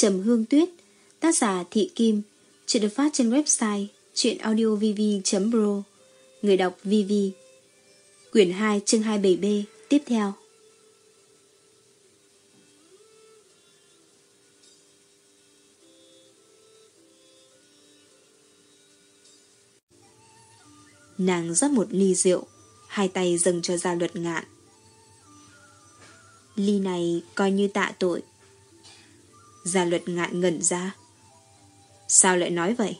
Trầm Hương Tuyết, Tác giả Thị Kim, Chuyện được phát trên website chuyenaudiovv.pro Người đọc VV Quyển 2 chương 27B Tiếp theo. Nàng rót một ly rượu, Hai tay dâng cho ra luật ngạn. Ly này coi như tạ tội. Gia luật ngại ngẩn ra. Sao lại nói vậy?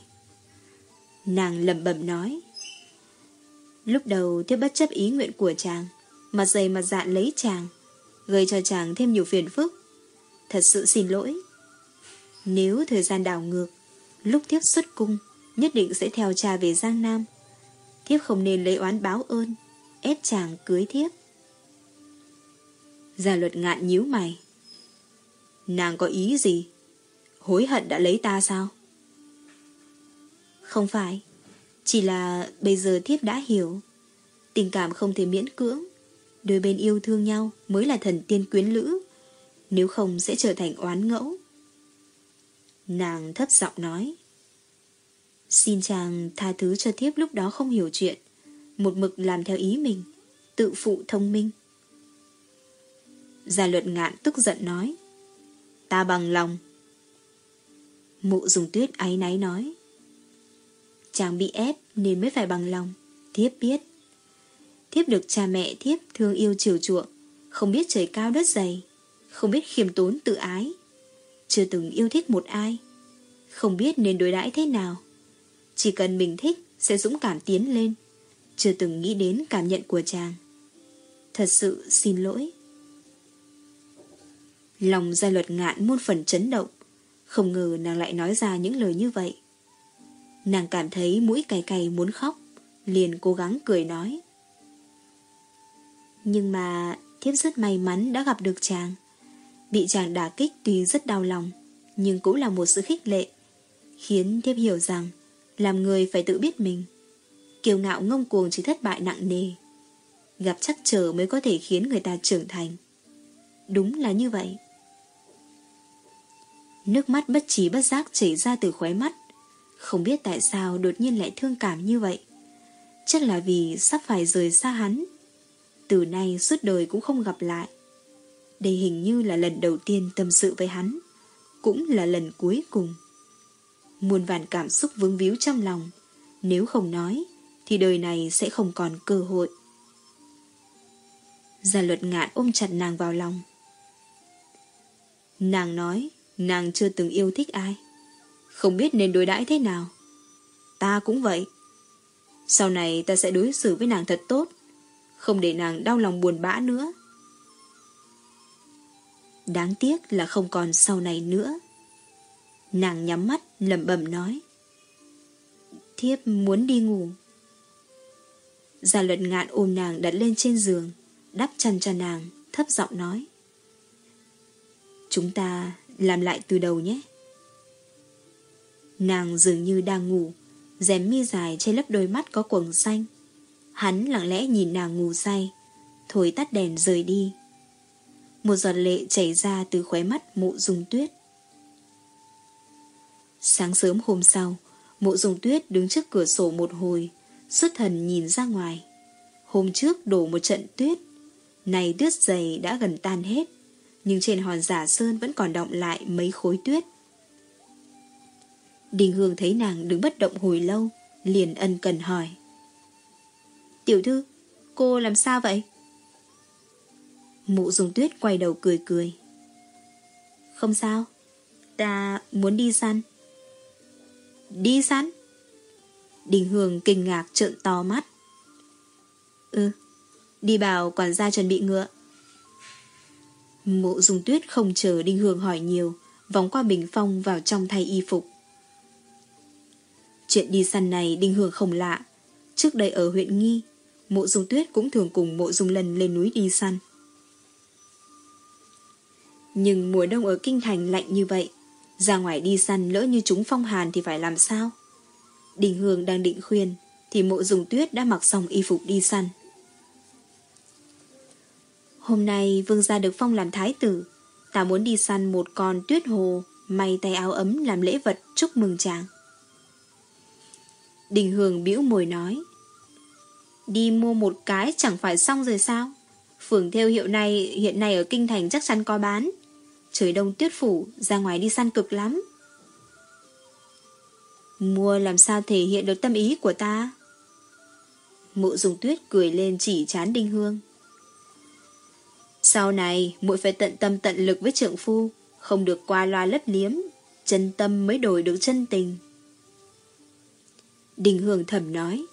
Nàng lẩm bẩm nói. Lúc đầu thiếp bất chấp ý nguyện của chàng Mặt dày mặt dạn lấy chàng, Gây cho chàng thêm nhiều phiền phức. Thật sự xin lỗi. Nếu thời gian đảo ngược, Lúc thiếp xuất cung, Nhất định sẽ theo cha về Giang Nam. Thiếp không nên lấy oán báo ơn, Ép chàng cưới thiếp. Gia luật ngạn nhíu mày. Nàng có ý gì? Hối hận đã lấy ta sao? Không phải. Chỉ là bây giờ thiếp đã hiểu. Tình cảm không thể miễn cưỡng. Đôi bên yêu thương nhau Mới là thần tiên quyến lữ. Nếu không sẽ trở thành oán ngẫu. Nàng thấp giọng nói. Xin chàng tha thứ cho thiếp lúc đó không hiểu chuyện. Một mực làm theo ý mình. Tự phụ thông minh. Gia luật ngạn tức giận nói. Ta bằng lòng. Mụ dùng tuyết áy náy nói. Chàng bị ép nên mới phải bằng lòng. Thiếp biết. Thiếp được cha mẹ thiếp thương yêu chiều chuộng, Không biết trời cao đất dày, Không biết khiêm tốn tự ái, Chưa từng yêu thích một ai, Không biết nên đối đãi thế nào. Chỉ cần mình thích Sẽ dũng cảm tiến lên, Chưa từng nghĩ đến cảm nhận của chàng. Thật sự xin lỗi. Lòng gia luật ngạn muôn phần chấn động. Không ngờ nàng lại nói ra những lời như vậy. Nàng cảm thấy mũi cay cay muốn khóc, Liền cố gắng cười nói. Nhưng mà thiếp rất may mắn đã gặp được chàng. Bị chàng đả kích tuy rất đau lòng, Nhưng cũng là một sự khích lệ, Khiến thiếp hiểu rằng Làm người phải tự biết mình. Kiều ngạo ngông cuồng chỉ thất bại nặng nề. Gặp chắc trở mới có thể khiến người ta trưởng thành. Đúng là như vậy. Nước mắt bất trí bất giác chảy ra từ khóe mắt. Không biết tại sao đột nhiên lại thương cảm như vậy. Chắc là vì sắp phải rời xa hắn. Từ nay suốt đời cũng không gặp lại. Đây hình như là lần đầu tiên tâm sự với hắn. Cũng là lần cuối cùng. Muôn vàn cảm xúc vướng víu trong lòng. Nếu không nói, Thì đời này sẽ không còn cơ hội. Gia luật ngạn ôm chặt nàng vào lòng. Nàng nói Nàng chưa từng yêu thích ai. Không biết nên đối đãi thế nào. Ta cũng vậy. Sau này ta sẽ đối xử với nàng thật tốt, Không để nàng đau lòng buồn bã nữa. Đáng tiếc là không còn sau này nữa. Nàng nhắm mắt, lẩm bẩm nói. Thiếp muốn đi ngủ. Gia luật ngạn ôm nàng đặt lên trên giường, Đắp chăn cho nàng, Thấp giọng nói. Chúng ta làm lại từ đầu nhé. Nàng dường như đang ngủ, rèm mi dài che lấp đôi mắt có quầng xanh. Hắn lặng lẽ nhìn nàng ngủ say, thổi tắt đèn rời đi. Một giọt lệ chảy ra từ khóe mắt mụ dùng tuyết. Sáng sớm hôm sau, mụ dùng tuyết đứng trước cửa sổ một hồi, xuất thần nhìn ra ngoài. Hôm trước đổ một trận tuyết, này tuyết dày đã gần tan hết nhưng trên hòn giả sơn vẫn còn động lại mấy khối tuyết. Đình Hương thấy nàng đứng bất động hồi lâu, liền ân cần hỏi. Tiểu thư, cô làm sao vậy? Mụ dùng tuyết quay đầu cười cười. Không sao, ta muốn đi săn. Đi săn? Đình Hương kinh ngạc trợn to mắt. Ừ, đi bảo quản gia chuẩn bị ngựa. Mộ dung tuyết không chờ Đinh Hương hỏi nhiều, vòng qua bình phong vào trong thay y phục. Chuyện đi săn này Đinh Hương không lạ. Trước đây ở huyện Nghi, mộ dung tuyết cũng thường cùng mộ dung lần lên núi đi săn. Nhưng mùa đông ở Kinh Thành lạnh như vậy, ra ngoài đi săn lỡ như chúng phong hàn thì phải làm sao? Đình Hương đang định khuyên, thì mộ dùng tuyết đã mặc xong y phục đi săn. Hôm nay vương gia được phong làm thái tử Ta muốn đi săn một con tuyết hồ, may tay áo ấm làm lễ vật chúc mừng chàng. Đình Hương bĩu môi nói. Đi mua một cái chẳng phải xong rồi sao? Phường theo hiệu này hiện nay ở Kinh Thành chắc chắn có bán. Trời đông tuyết phủ, ra ngoài đi săn cực lắm. Mua làm sao thể hiện được tâm ý của ta? Mộ dùng tuyết cười lên chỉ chán Đinh Hương. Sau này, muội phải tận tâm tận lực với trượng phu, không được qua loa lấp liếm, chân tâm mới đổi được chân tình. Đình Hương thầm nói,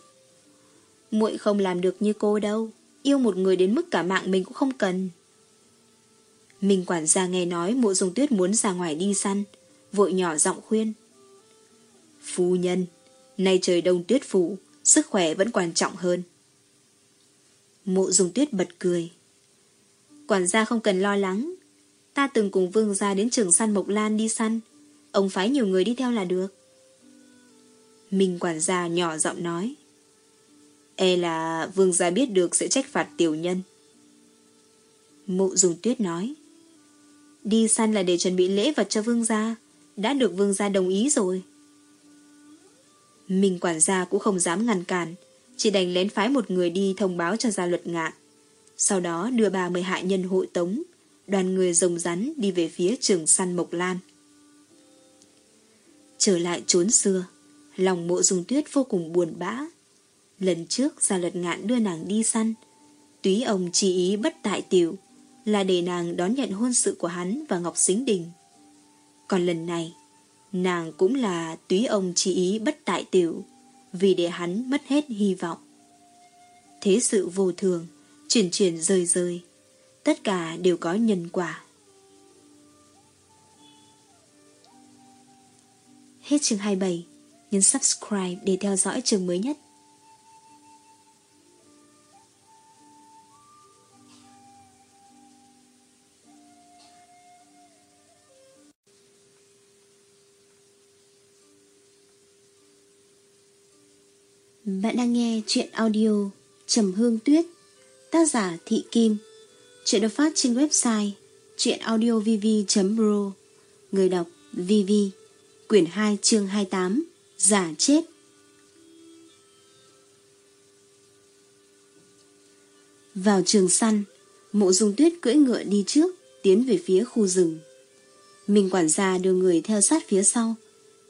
muội không làm được như cô đâu, yêu một người đến mức cả mạng mình cũng không cần. Mình quản gia nghe nói mộ dùng tuyết muốn ra ngoài đi săn, vội nhỏ giọng khuyên. Phu nhân, nay trời đông tuyết phủ, sức khỏe vẫn quan trọng hơn. Mộ dùng tuyết bật cười. Quản gia không cần lo lắng. Ta từng cùng vương gia đến trường săn Mộc Lan đi săn. Ông phái nhiều người đi theo là được. Minh quản gia nhỏ giọng nói. E là vương gia biết được sẽ trách phạt tiểu nhân. Mụ dùng tuyết nói. Đi săn là để chuẩn bị lễ vật cho vương gia. Đã được vương gia đồng ý rồi. Minh quản gia cũng không dám ngăn cản. Chỉ đành lén phái một người đi thông báo cho gia luật ngạn. Sau đó đưa ba mươi hạ nhân hội tống, đoàn người rồng rắn đi về phía trường săn Mộc Lan. Trở lại trốn xưa, lòng mộ dung tuyết vô cùng buồn bã. Lần trước gia luật ngạn đưa nàng đi săn, túy ông chỉ ý bất tại tiểu, là để nàng đón nhận hôn sự của hắn và Ngọc Xính Đình. Còn lần này, nàng cũng là túy ông chỉ ý bất tại tiểu, vì để hắn mất hết hy vọng. Thế sự vô thường, chuyển chuyển rời rời tất cả đều có nhân quả. Hết chương 27, nhấn subscribe để theo dõi chương mới nhất. Bạn đang nghe chuyện audio Trầm Hương Tuyết Tác giả Thị Kim. Chuyện được phát trên website chuyenaudiovv.pro Người đọc VV Quyển 2 chương 28 Giả chết. Vào trường săn, Mộ dung tuyết cưỡi ngựa đi trước, Tiến về phía khu rừng. Mình quản gia đưa người theo sát phía sau,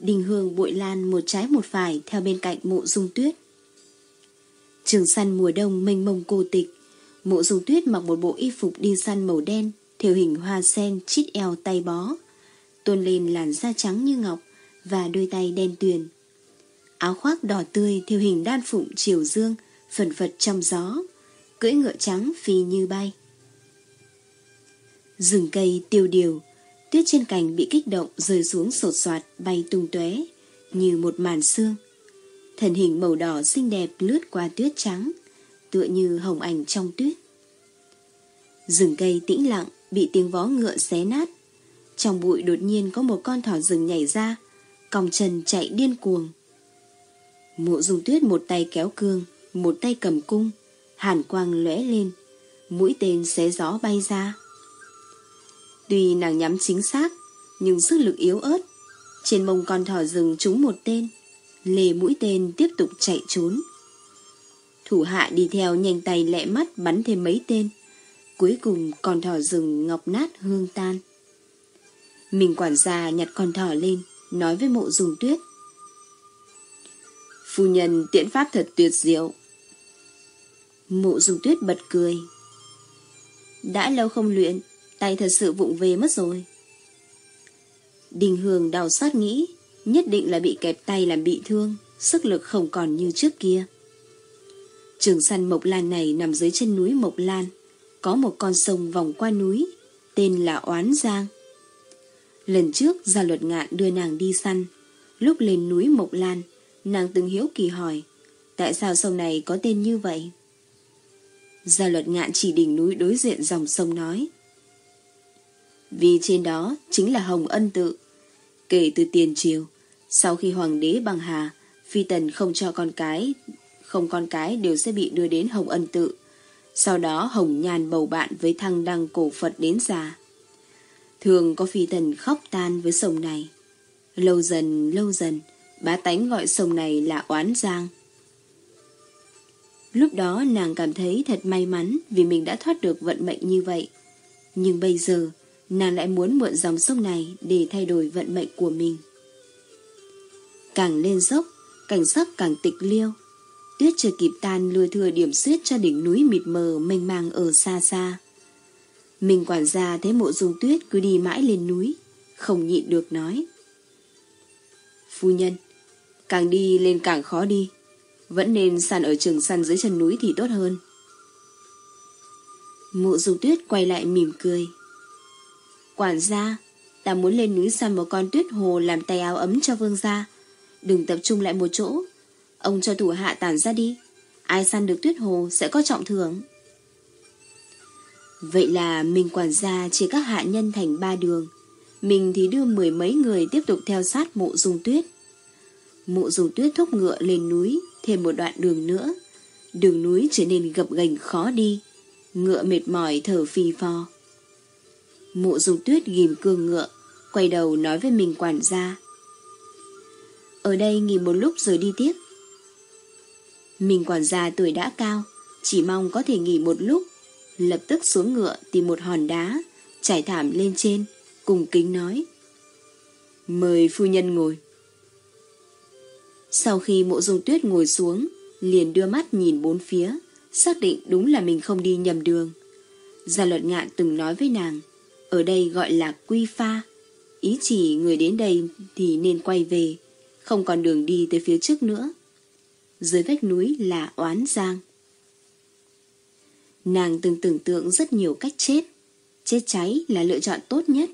Đình hương bụi lan một trái một phải Theo bên cạnh mộ dung tuyết. Trường săn mùa đông mênh mông cô tịch Mộ dung tuyết mặc một bộ y phục đi săn màu đen, theo hình hoa sen chít eo tay bó, tôn lên làn da trắng như ngọc và đôi tay đen tuyền. Áo khoác đỏ tươi theo hình đan phụng chiều dương, phần phật trong gió, cưỡi ngựa trắng phi như bay. Rừng cây tiêu điều, tuyết trên cành bị kích động rơi xuống sột soạt bay tung tóe như một màn xương. Thần hình màu đỏ xinh đẹp lướt qua tuyết trắng, tựa như hồng ảnh trong tuyết. Rừng cây tĩnh lặng, bị tiếng vó ngựa xé nát. Trong bụi đột nhiên có một con thỏ rừng nhảy ra, còng chân chạy điên cuồng. Mộ dùng tuyết một tay kéo cương, một tay cầm cung, hàn quang lóe lên, mũi tên xé gió bay ra. Tuy nàng nhắm chính xác, nhưng sức lực yếu ớt. Trên mông con thỏ rừng trúng một tên, lề mũi tên tiếp tục chạy trốn. Thủ hạ đi theo nhanh tay lẹ mắt bắn thêm mấy tên. Cuối cùng con thỏ rừng ngọc nát hương tan. Mình quản gia nhặt con thỏ lên, nói với mộ dùng tuyết. Phu nhân tiễn pháp thật tuyệt diệu. Mộ dùng tuyết bật cười. Đã lâu không luyện, tay thật sự vụng về mất rồi. Đình Hương đau xót nghĩ, nhất định là bị kẹp tay làm bị thương, sức lực không còn như trước kia. Trường săn Mộc Lan này nằm dưới chân núi Mộc Lan, có một con sông vòng qua núi, tên là Oán Giang. Lần trước Gia Luật Ngạn đưa nàng đi săn, lúc lên núi Mộc Lan, nàng từng hiếu kỳ hỏi, tại sao sông này có tên như vậy? Gia Luật Ngạn chỉ đỉnh núi đối diện dòng sông nói, vì trên đó chính là Hồng Ân Tự. Kể từ tiền triều, sau khi Hoàng đế bằng Hà, Phi Tần không cho con cái không con cái đều sẽ bị đưa đến Hồng Ân Tự. Sau đó Hồng Nhàn bầu bạn với thăng đăng cổ Phật đến già. Thường có phi tần khóc tan với sông này. Lâu dần, lâu dần, bá tánh gọi sông này là oán giang. Lúc đó nàng cảm thấy thật may mắn vì mình đã thoát được vận mệnh như vậy. Nhưng bây giờ, nàng lại muốn mượn dòng sông này để thay đổi vận mệnh của mình. Càng lên dốc, cảnh sắc càng tịch liêu. Tuyết chưa kịp tan lùi thừa điểm xuyết cho đỉnh núi mịt mờ mênh mang ở xa xa. Mình quản gia thấy mộ dung tuyết cứ đi mãi lên núi, không nhịn được nói. Phu nhân, càng đi lên càng khó đi, vẫn nên săn ở trường săn dưới chân núi thì tốt hơn. Mộ dung tuyết quay lại mỉm cười. Quản gia, ta muốn lên núi săn một con tuyết hồ làm tay áo ấm cho vương gia. Đừng tập trung lại một chỗ. Ông cho thủ hạ tản ra đi. Ai săn được tuyết hồ sẽ có trọng thưởng. Vậy là mình quản gia chia các hạ nhân thành ba đường. Mình thì đưa mười mấy người tiếp tục theo sát mộ dùng tuyết. Mộ dùng tuyết thúc ngựa lên núi, thêm một đoạn đường nữa. Đường núi trở nên gập ghềnh khó đi. Ngựa mệt mỏi thở phì phò. Mộ dùng tuyết ghim cương ngựa, quay đầu nói với mình quản gia. Ở đây nghỉ một lúc rồi đi tiếp. Mình quản gia tuổi đã cao, chỉ mong có thể nghỉ một lúc lập tức xuống ngựa tìm một hòn đá, trải thảm lên trên, cùng kính nói. Mời phu nhân ngồi. Sau khi mộ dung tuyết ngồi xuống, liền đưa mắt nhìn bốn phía, xác định đúng là mình không đi nhầm đường. Gia luật ngạn từng nói với nàng, ở đây gọi là quy pha, ý chỉ người đến đây thì nên quay về, không còn đường đi tới phía trước nữa. Dưới vách núi là oán giang. Nàng từng tưởng tượng rất nhiều cách chết. Chết cháy là lựa chọn tốt nhất.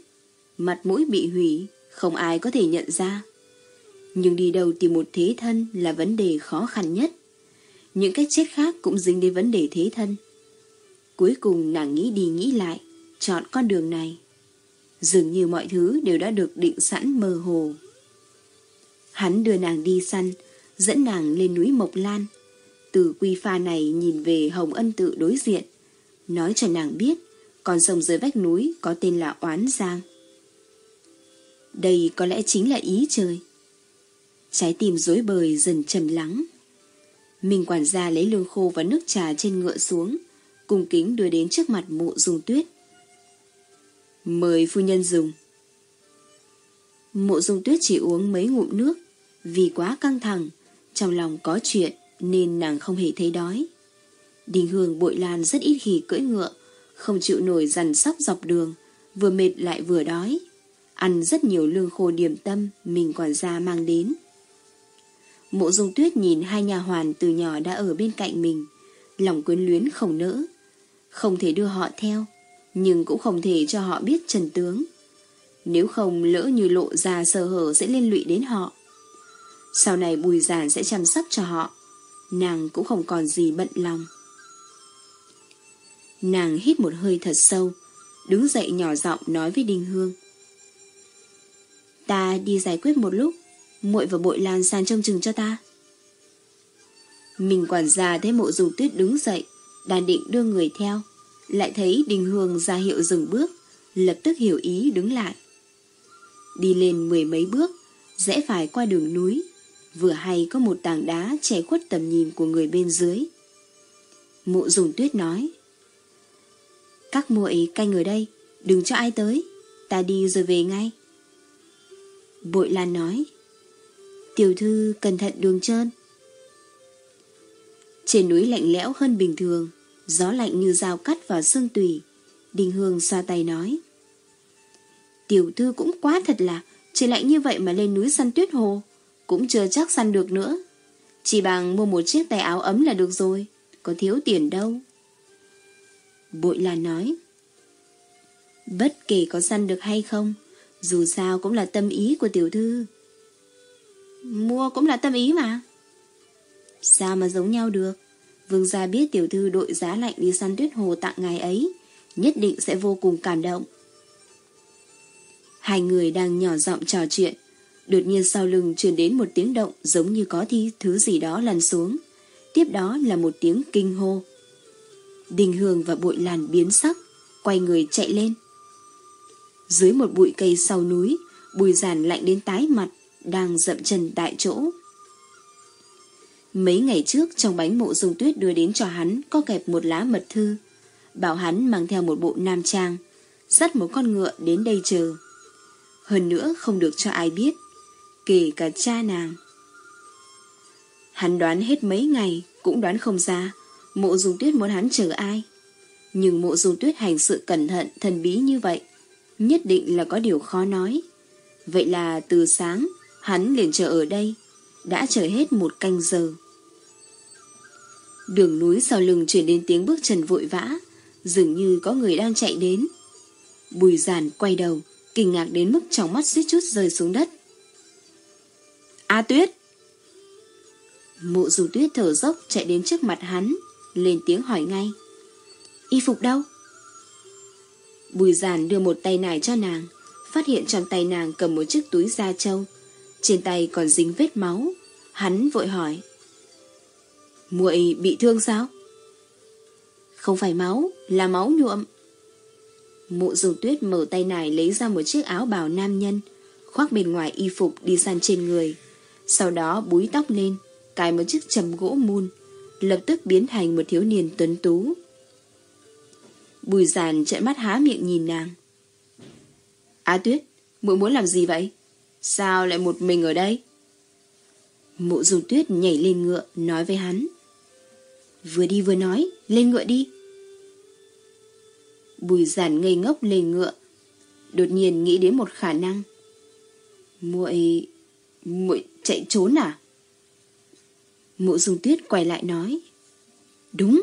Mặt mũi bị hủy, không ai có thể nhận ra. Nhưng đi đâu tìm một thế thân là vấn đề khó khăn nhất. Những cách chết khác cũng dính đến vấn đề thế thân. Cuối cùng nàng nghĩ đi nghĩ lại, chọn con đường này. Dường như mọi thứ đều đã được định sẵn mơ hồ. Hắn đưa nàng đi săn, dẫn nàng lên núi Mộc Lan, từ quy pha này nhìn về Hồng Ân tự đối diện, nói cho nàng biết con sông dưới vách núi có tên là Oán Giang. Đây có lẽ chính là ý trời. Trái tim rối bời dần trầm lắng. Mình quản gia lấy lương khô và nước trà trên ngựa xuống, cùng kính đưa đến trước mặt mộ dùng tuyết. Mời phu nhân dùng. Mộ dung tuyết chỉ uống mấy ngụm nước, vì quá căng thẳng, trong lòng có chuyện nên nàng không hề thấy đói. Đình Hương bội lan rất ít khi cưỡi ngựa, không chịu nổi dằn sóc dọc đường, vừa mệt lại vừa đói. Ăn rất nhiều lương khô điểm tâm mình quản gia mang đến. Mộ dung tuyết nhìn hai nhà hoàn từ nhỏ đã ở bên cạnh mình, lòng quyến luyến không nỡ. Không thể đưa họ theo, nhưng cũng không thể cho họ biết trần tướng. Nếu không lỡ như lộ ra sơ hở sẽ liên lụy đến họ. Sau này bùi giản sẽ chăm sóc cho họ nàng cũng không còn gì bận lòng. Nàng hít một hơi thật sâu, đứng dậy nhỏ giọng nói với Đinh Hương. Ta đi giải quyết một lúc, muội và bội lan sang trông chừng cho ta. Mình quản gia thấy mộ dùng tuyết đứng dậy, đàn định đưa người theo, lại thấy Đinh Hương ra hiệu dừng bước, lập tức hiểu ý đứng lại. Đi lên mười mấy bước, rẽ phải qua đường núi, vừa hay có một tảng đá che khuất tầm nhìn của người bên dưới. Mụ dùng tuyết nói, Các muội canh ở đây, đừng cho ai tới, ta đi rồi về ngay. Bội Lan nói, Tiểu thư cẩn thận đường trơn. Trên núi lạnh lẽo hơn bình thường, gió lạnh như dao cắt vào xương tùy. Đình Hương xoa tay nói, Tiểu thư cũng quá thật là, trời lạnh như vậy mà lên núi săn tuyết hồ cũng chưa chắc săn được nữa. Chỉ bằng mua một chiếc tay áo ấm là được rồi, có thiếu tiền đâu. Bội là nói, bất kể có săn được hay không, dù sao cũng là tâm ý của tiểu thư. Mua cũng là tâm ý mà. Sao mà giống nhau được? Vương gia biết tiểu thư đội giá lạnh đi săn tuyết hồ tặng ngài ấy, nhất định sẽ vô cùng cảm động. Hai người đang nhỏ giọng trò chuyện, Đột nhiên sau lưng truyền đến một tiếng động giống như có thi thứ gì đó lăn xuống. Tiếp đó là một tiếng kinh hô. Đình Hương và bụi làn biến sắc, quay người chạy lên. Dưới một bụi cây sau núi, bùi giản lạnh đến tái mặt, đang dậm chân tại chỗ. Mấy ngày trước trong bánh mộ dung tuyết đưa đến cho hắn có kẹp một lá mật thư, bảo hắn mang theo một bộ nam trang, dắt một con ngựa đến đây chờ. Hơn nữa không được cho ai biết, kể cả cha nàng. Hắn đoán hết mấy ngày, cũng đoán không ra, mộ dung tuyết muốn hắn chờ ai. Nhưng mộ dung tuyết hành sự cẩn thận, thần bí như vậy, nhất định là có điều khó nói. Vậy là từ sáng, hắn liền chờ ở đây, đã chờ hết một canh giờ. Đường núi sau lưng chuyển đến tiếng bước chân vội vã, dường như có người đang chạy đến. Bùi giản quay đầu, kinh ngạc đến mức trong mắt suýt chút rơi xuống đất. A Tuyết! Mụ dù tuyết thở dốc chạy đến trước mặt hắn, lên tiếng hỏi ngay. Y phục đâu? Bùi giản đưa một tay nải cho nàng, phát hiện trong tay nàng cầm một chiếc túi da trâu. Trên tay còn dính vết máu. Hắn vội hỏi. muội bị thương sao? Không phải máu, là máu nhuộm. Mụ dùng tuyết mở tay nải lấy ra một chiếc áo bào nam nhân, khoác bên ngoài y phục đi săn trên người. Sau đó búi tóc lên, cài một chiếc chầm gỗ mun, lập tức biến thành một thiếu niên tuấn tú. Bùi giàn trợn mắt há miệng nhìn nàng. Á tuyết, muội muốn làm gì vậy? Sao lại một mình ở đây? Mụ dùng tuyết nhảy lên ngựa nói với hắn. Vừa đi vừa nói, lên ngựa đi. Bùi giản ngây ngốc lên ngựa. Đột nhiên nghĩ đến một khả năng. muội muội chạy trốn à? Mụ dung tuyết quay lại nói. Đúng,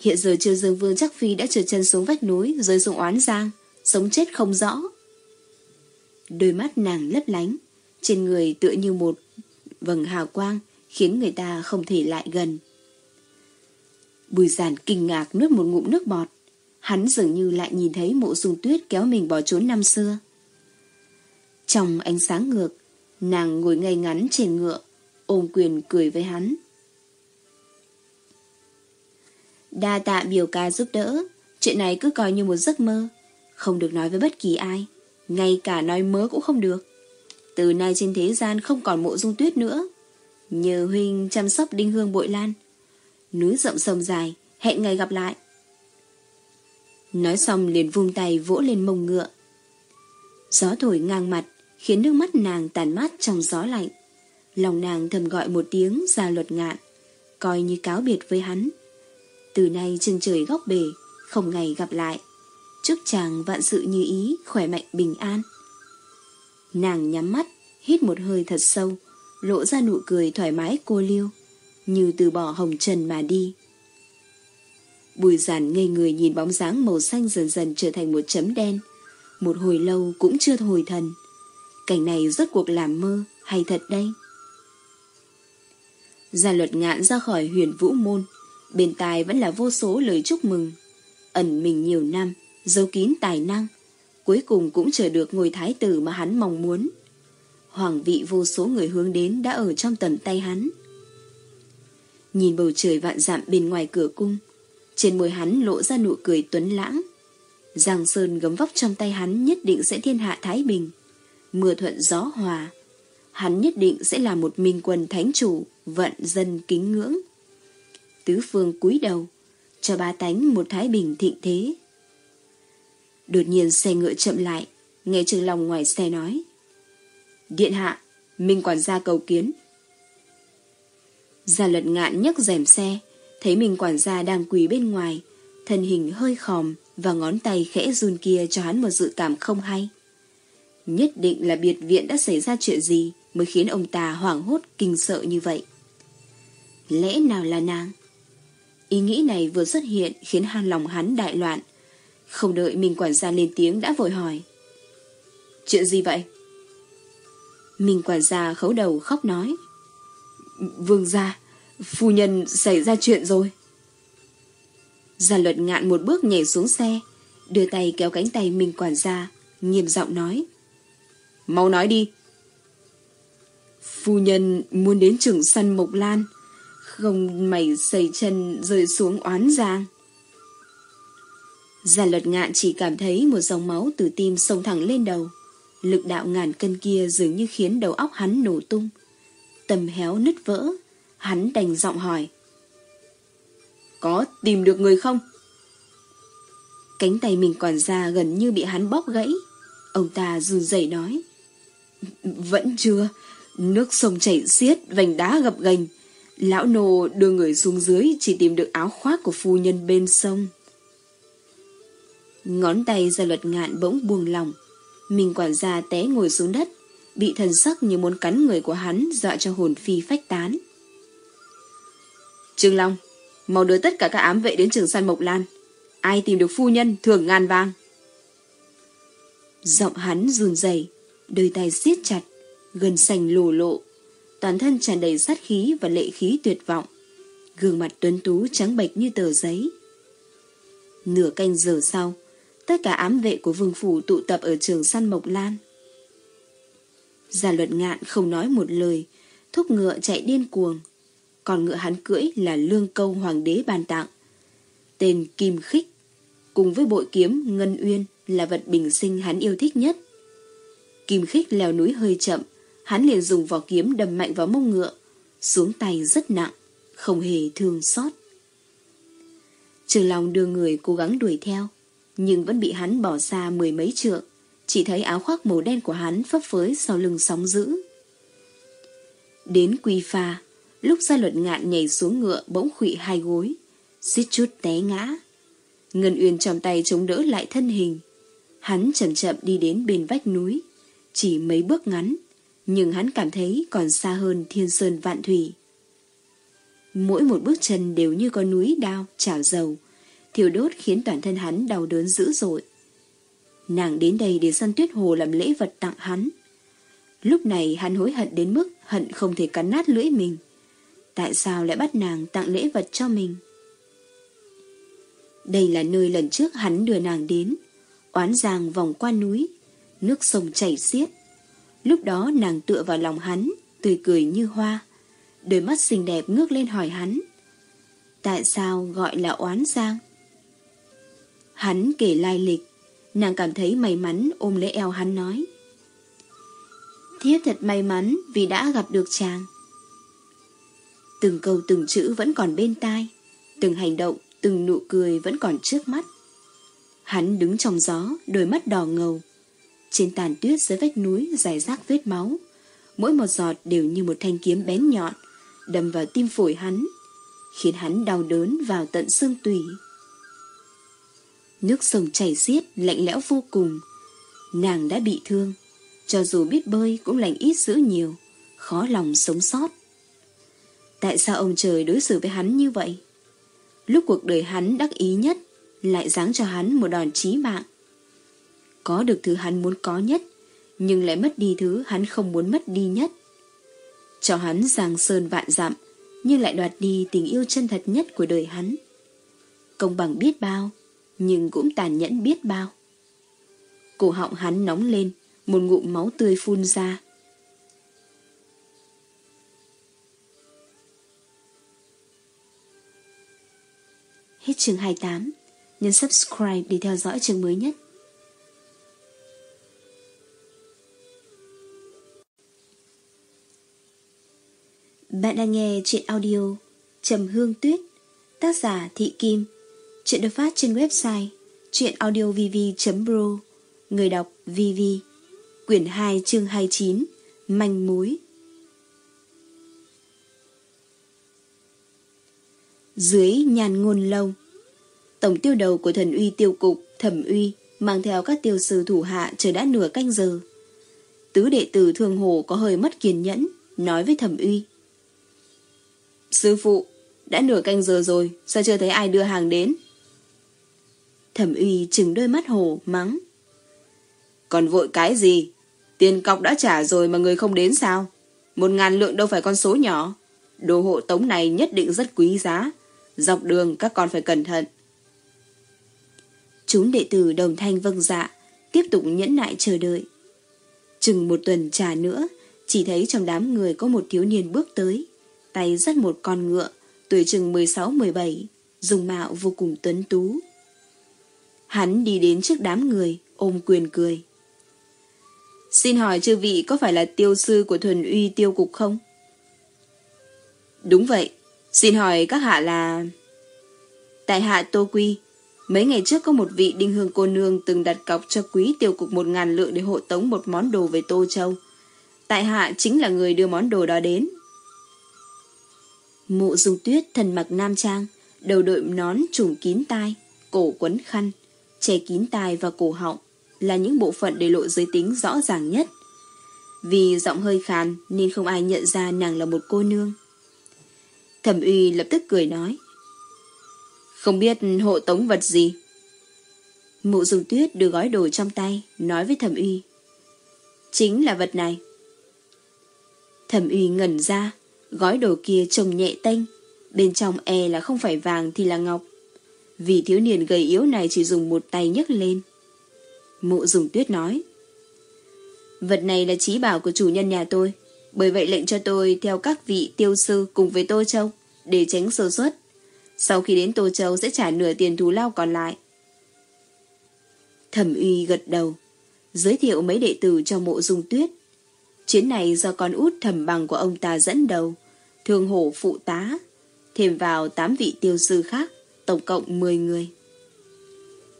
hiện giờ chưa dương vương chắc phi đã trượt chân xuống vách núi rơi xuống oán giang, sống chết không rõ. Đôi mắt nàng lấp lánh, trên người tựa như một vầng hào quang khiến người ta không thể lại gần. Bùi giản kinh ngạc nuốt một ngụm nước bọt. Hắn dường như lại nhìn thấy mộ dung tuyết kéo mình bỏ trốn năm xưa. Trong ánh sáng ngược, nàng ngồi ngay ngắn trên ngựa, ôm quyền cười với hắn. Đa tạ biểu ca giúp đỡ, chuyện này cứ coi như một giấc mơ, không được nói với bất kỳ ai, ngay cả nói mớ cũng không được. Từ nay trên thế gian không còn mộ dung tuyết nữa, nhờ huynh chăm sóc đinh hương bội lan. Núi rộng sông dài, hẹn ngày gặp lại. Nói xong liền vung tay vỗ lên mông ngựa. Gió thổi ngang mặt, khiến nước mắt nàng tàn mát trong gió lạnh. Lòng nàng thầm gọi một tiếng ra luật ngạn, coi như cáo biệt với hắn. Từ nay chân trời góc bể, không ngày gặp lại. Chúc chàng vạn sự như ý, khỏe mạnh bình an. Nàng nhắm mắt, hít một hơi thật sâu, lộ ra nụ cười thoải mái cô liêu, như từ bỏ hồng trần mà đi. Bùi giản ngây người nhìn bóng dáng màu xanh dần dần trở thành một chấm đen. Một hồi lâu cũng chưa hồi thần. Cảnh này rốt cuộc làm mơ hay thật đây? Gia luật ngạn ra khỏi huyền vũ môn. Bên tai vẫn là vô số lời chúc mừng. Ẩn mình nhiều năm, giấu kín tài năng. Cuối cùng cũng chờ được ngôi thái tử mà hắn mong muốn. Hoàng vị vô số người hướng đến đã ở trong tầm tay hắn. Nhìn bầu trời vạn dặm bên ngoài cửa cung, trên môi hắn lộ ra nụ cười tuấn lãng. Giang Sơn gấm vóc trong tay hắn nhất định sẽ thiên hạ Thái Bình. Mưa thuận gió hòa. Hắn nhất định sẽ là một minh quân thánh chủ, vận dân kính ngưỡng. Tứ phương cúi đầu, cho ba tánh một Thái Bình thịnh thế. Đột nhiên xe ngựa chậm lại, nghe trường lòng ngoài xe nói. Điện hạ, Minh quản gia cầu kiến. Gia luật ngạn nhấc rèm xe, thấy mình quản gia đang quỳ bên ngoài, thân hình hơi khòm và ngón tay khẽ run kia cho hắn một dự cảm không hay. Nhất định là biệt viện đã xảy ra chuyện gì mới khiến ông ta hoảng hốt kinh sợ như vậy. Lẽ nào là nàng? Ý nghĩ này vừa xuất hiện khiến han lòng hắn đại loạn. Không đợi mình quản gia lên tiếng đã vội hỏi. Chuyện gì vậy? Mình quản gia khấu đầu khóc nói. Vương gia, Phu nhân xảy ra chuyện rồi. Gia luật ngạn một bước nhảy xuống xe, đưa tay kéo cánh tay mình quản gia, nghiêm giọng nói. Mau nói đi. Phu nhân muốn đến trường sân Mộc Lan, không mày xây chân rơi xuống oán giang. Gia luật ngạn chỉ cảm thấy một dòng máu từ tim sông thẳng lên đầu. Lực đạo ngàn cân kia dường như khiến đầu óc hắn nổ tung. Tầm héo nứt vỡ, hắn đành giọng hỏi. Có tìm được người không? Cánh tay mình còn ra gần như bị hắn bóp gãy. Ông ta run rẩy nói. Vẫn chưa, nước sông chảy xiết, vành đá gập ghềnh. Lão nô đưa người xuống dưới chỉ tìm được áo khoác của phu nhân bên sông. Ngón tay ra luật ngạn bỗng buông lòng Mình quản gia té ngồi xuống đất, bị thần sắc như muốn cắn người của hắn dọa cho hồn phi phách tán. Trương Long, mau đưa tất cả các ám vệ đến trường săn Mộc Lan. Ai tìm được phu nhân thưởng ngàn vàng. Giọng hắn run rẩy, đôi tay siết chặt, gần sành lồ lộ. Toàn thân tràn đầy sát khí và lệ khí tuyệt vọng. Gương mặt tuấn tú trắng bệch như tờ giấy. Nửa canh giờ sau, tất cả ám vệ của vương phủ tụ tập ở trường săn Mộc Lan. Gia luật ngạn không nói một lời, thúc ngựa chạy điên cuồng. Còn ngựa hắn cưỡi là lương câu hoàng đế ban tặng. Tên Kim Khích, cùng với bội kiếm Ngân Uyên là vật bình sinh hắn yêu thích nhất. Kim Khích leo núi hơi chậm, hắn liền dùng vỏ kiếm đâm mạnh vào mông ngựa, xuống tay rất nặng, không hề thương xót. Trường Long đưa người cố gắng đuổi theo, nhưng vẫn bị hắn bỏ xa mười mấy trượng, chỉ thấy áo khoác màu đen của hắn phấp phới sau lưng sóng dữ. Đến quy pha, lúc gia luật ngạn nhảy xuống ngựa bỗng khụy hai gối, suýt chút té ngã. Ngân Uyên trong tay chống đỡ lại thân hình. Hắn chậm chậm đi đến bên vách núi, chỉ mấy bước ngắn, nhưng hắn cảm thấy còn xa hơn thiên sơn vạn thủy. Mỗi một bước chân đều như có núi đao, chảo dầu, thiêu đốt khiến toàn thân hắn đau đớn dữ dội. Nàng đến đây để săn tuyết hồ làm lễ vật tặng hắn. Lúc này hắn hối hận đến mức hận không thể cắn nát lưỡi mình. Tại sao lại bắt nàng tặng lễ vật cho mình? Đây là nơi lần trước hắn đưa nàng đến. Oán giang vòng qua núi, nước sông chảy xiết. Lúc đó nàng tựa vào lòng hắn, tươi cười như hoa. Đôi mắt xinh đẹp ngước lên hỏi hắn. Tại sao gọi là oán giang? Hắn kể lai lịch, nàng cảm thấy may mắn ôm lấy eo hắn nói. Thiếp thật may mắn vì đã gặp được chàng. Từng câu từng chữ vẫn còn bên tai, từng hành động, từng nụ cười vẫn còn trước mắt. Hắn đứng trong gió, đôi mắt đỏ ngầu. Trên tàn tuyết dưới vách núi dài rác vết máu, mỗi một giọt đều như một thanh kiếm bén nhọn, đâm vào tim phổi hắn, khiến hắn đau đớn vào tận xương tủy. Nước sông chảy xiết, lạnh lẽo vô cùng. Nàng đã bị thương, cho dù biết bơi cũng lành ít dữ nhiều, khó lòng sống sót. Tại sao ông trời đối xử với hắn như vậy? Lúc cuộc đời hắn đắc ý nhất, lại giáng cho hắn một đòn chí mạng. Có được thứ hắn muốn có nhất, nhưng lại mất đi thứ hắn không muốn mất đi nhất. Cho hắn giang sơn vạn dặm, nhưng lại đoạt đi tình yêu chân thật nhất của đời hắn. Công bằng biết bao, nhưng cũng tàn nhẫn biết bao. Cổ họng hắn nóng lên, một ngụm máu tươi phun ra. Hết chương 28, nhấn subscribe để theo dõi chương mới nhất. Bạn đang nghe chuyện audio Trầm Hương Tuyết, Tác giả Thị Kim. Chuyện được phát trên website chuyenaudiovv.pro Người đọc VV Quyển 2 chương 29 Manh mối. Dưới nhàn ngôn lâu, Tổng tiêu đầu của thần uy tiêu cục, Thẩm uy, mang theo các tiêu sư thủ hạ chờ đã nửa canh giờ. Tứ đệ tử thường hồ có hơi mất kiên nhẫn, Nói với thẩm uy. Sư phụ, Đã nửa canh giờ rồi, Sao chưa thấy ai đưa hàng đến? Thẩm uy chừng đôi mắt hồ mắng. Còn vội cái gì? Tiền cọc đã trả rồi mà người không đến sao? Một ngàn lượng đâu phải con số nhỏ. Đồ hộ tống này nhất định rất quý giá. Dọc đường các con phải cẩn thận. Chúng đệ tử đồng thanh vâng dạ Tiếp tục nhẫn nại chờ đợi. Chừng một tuần trà nữa, Chỉ thấy trong đám người có một thiếu niên bước tới. Tay dắt một con ngựa Tuổi chừng 16-17 Dùng mạo vô cùng tuấn tú Hắn đi đến trước đám người, ôm quyền cười. Xin hỏi chư vị có phải là tiêu sư của thuần uy tiêu cục không? Đúng vậy. Xin hỏi các hạ là... Tại hạ Tô Quy. Mấy ngày trước có một vị đinh hương cô nương từng đặt cọc cho quý tiêu cục một ngàn lượng để hộ tống một món đồ về Tô Châu. Tại hạ chính là người đưa món đồ đó đến. Mộ dung tuyết thần mặc nam trang, đầu đội nón trùm kín tai, cổ quấn khăn, che kín tai và cổ họng là những bộ phận để lộ giới tính rõ ràng nhất. Vì giọng hơi khàn nên không ai nhận ra nàng là một cô nương. Thẩm uy lập tức cười nói. Không biết hộ tống vật gì? Mộ dùng tuyết đưa gói đồ trong tay, nói với thẩm uy. Chính là vật này. Thẩm uy ngẩn ra, gói đồ kia trông nhẹ tênh, bên trong e là không phải vàng thì là ngọc. Vì thiếu niên gầy yếu này chỉ dùng một tay nhấc lên. Mộ dùng tuyết nói. Vật này là trí bảo của chủ nhân nhà tôi, bởi vậy lệnh cho tôi theo các vị tiêu sư cùng với Tô Châu để tránh sơ suất. Sau khi đến Tô Châu sẽ trả nửa tiền thù lao còn lại. Thẩm uy gật đầu, giới thiệu mấy đệ tử cho mộ dung tuyết. Chuyến này do con út thẩm bằng của ông ta dẫn đầu, thương hổ phụ tá, thêm vào 8 vị tiêu sư khác, tổng cộng 10 người.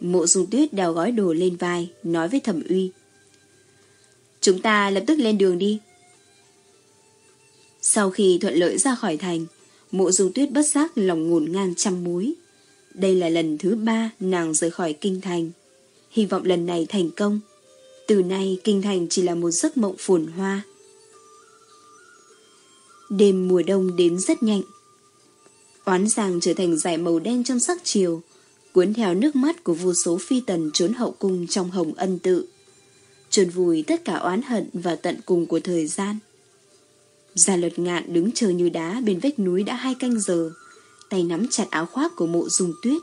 Mộ dung tuyết đeo gói đồ lên vai, nói với thẩm uy. Chúng ta lập tức lên đường đi. Sau khi thuận lợi ra khỏi thành, mộ dung tuyết bất giác lòng ngổn ngang trăm mối. Đây là lần thứ ba nàng rời khỏi kinh thành. Hy vọng lần này thành công. Từ nay kinh thành chỉ là một giấc mộng phồn hoa. Đêm mùa đông đến rất nhanh. Oán giang trở thành dải màu đen trong sắc chiều, cuốn theo nước mắt của vô số phi tần trốn hậu cung trong hồng ân tự. Trồn vùi tất cả oán hận vào tận cùng của thời gian. Gia luật ngạn đứng chờ như đá bên vách núi đã hai canh giờ, tay nắm chặt áo khoác của mộ dùng tuyết.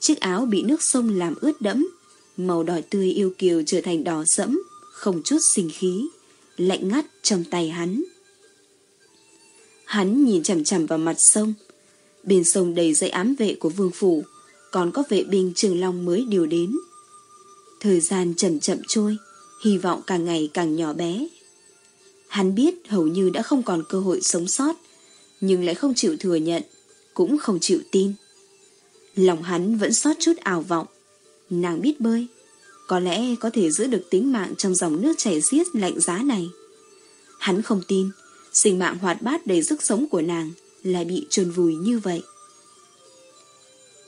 Chiếc áo bị nước sông làm ướt đẫm, màu đỏ tươi yêu kiều trở thành đỏ sẫm, không chút sinh khí, lạnh ngắt trong tay hắn. Hắn nhìn chằm chằm vào mặt sông, bên sông đầy dãy ám vệ của vương phủ, còn có vệ binh trường long mới điều đến. Thời gian chậm chậm trôi, hy vọng càng ngày càng nhỏ bé. Hắn biết hầu như đã không còn cơ hội sống sót, nhưng lại không chịu thừa nhận, cũng không chịu tin. Lòng hắn vẫn sót chút ảo vọng. Nàng biết bơi, có lẽ có thể giữ được tính mạng trong dòng nước chảy xiết lạnh giá này. Hắn không tin, sinh mạng hoạt bát đầy sức sống của nàng lại bị trồn vùi như vậy.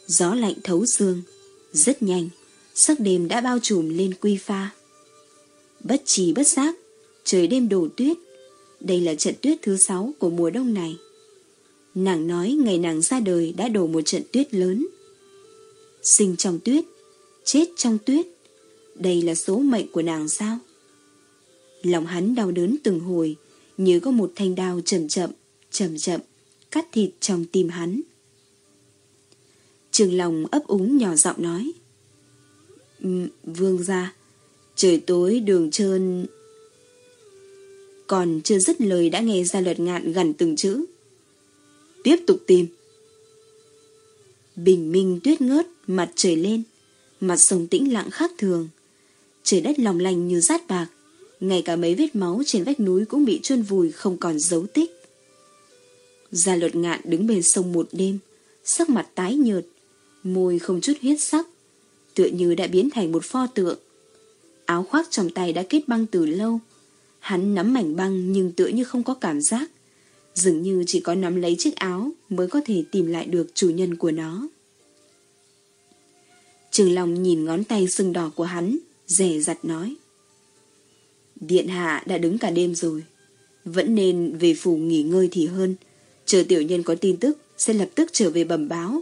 Gió lạnh thấu xương, rất nhanh, sắc đêm đã bao trùm lên quy pha. Bất trì bất giác, trời đêm đổ tuyết. Đây là trận tuyết thứ sáu của mùa đông này. Nàng nói ngày nàng ra đời đã đổ một trận tuyết lớn. Sinh trong tuyết, chết trong tuyết. Đây là số mệnh của nàng sao? Lòng hắn đau đớn từng hồi, như có một thanh đao chậm chậm, chậm chậm, cắt thịt trong tim hắn. Trường lòng ấp úng nhỏ giọng nói. Vương ra, trời tối đường trơn... Còn chưa dứt lời đã nghe ra luật ngạn gần từng chữ. Tiếp tục tìm. Bình minh tuyết ngớt, mặt trời lên. Mặt sông tĩnh lặng khác thường. Trời đất lòng lành như rát bạc. Ngay cả mấy vết máu trên vách núi cũng bị chôn vùi không còn dấu tích. Gia luật ngạn đứng bên sông một đêm, sắc mặt tái nhợt, môi không chút huyết sắc, tựa như đã biến thành một pho tượng. Áo khoác trong tay đã kết băng từ lâu, hắn nắm mảnh băng nhưng tựa như không có cảm giác, dường như chỉ có nắm lấy chiếc áo mới có thể tìm lại được chủ nhân của nó. Trường lòng nhìn ngón tay sưng đỏ của hắn, rẻ rặt nói. Điện hạ đã đứng cả đêm rồi, vẫn nên về phủ nghỉ ngơi thì hơn, chờ tiểu nhân có tin tức sẽ lập tức trở về bẩm báo.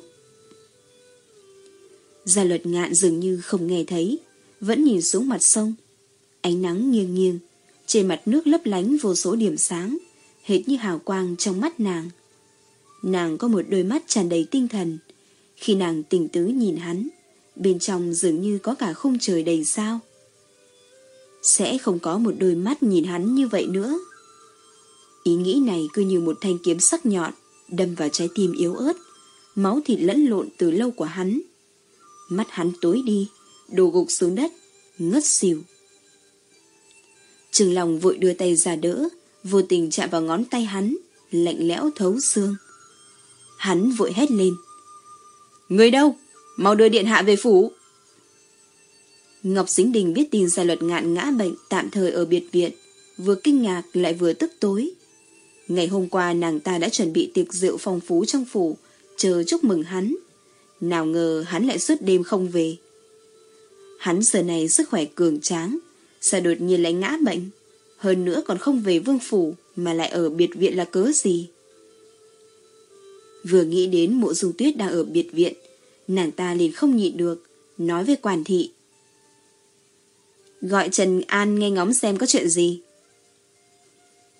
Gia luật ngạn dường như không nghe thấy, vẫn nhìn xuống mặt sông. Ánh nắng nghiêng nghiêng, trên mặt nước lấp lánh vô số điểm sáng, hệt như hào quang trong mắt nàng. Nàng có một đôi mắt tràn đầy tinh thần. Khi nàng tỉnh tứ nhìn hắn, bên trong dường như có cả khung trời đầy sao. Sẽ không có một đôi mắt nhìn hắn như vậy nữa. Ý nghĩ này cứ như một thanh kiếm sắc nhọn, đâm vào trái tim yếu ớt, máu thịt lẫn lộn từ lâu của hắn Mắt hắn tối đi, đổ gục xuống đất, ngất xỉu. Trường lòng vội đưa tay ra đỡ, vô tình chạm vào ngón tay hắn, lạnh lẽo thấu xương. Hắn vội hét lên. Người đâu? Mau đưa điện hạ về phủ. Ngọc Sính Đình biết tin gia luật ngạn ngã bệnh tạm thời ở biệt viện, vừa kinh ngạc lại vừa tức tối. Ngày hôm qua nàng ta đã chuẩn bị tiệc rượu phong phú trong phủ, chờ chúc mừng hắn. Nào ngờ hắn lại suốt đêm không về. Hắn giờ này sức khỏe cường tráng, sao đột nhiên lại ngã bệnh. Hơn nữa còn không về vương phủ mà lại ở biệt viện là cớ gì. Vừa nghĩ đến mộ dung tuyết đang ở biệt viện, nàng ta liền không nhịn được, nói với quản thị. Gọi Trần An nghe ngóng xem có chuyện gì.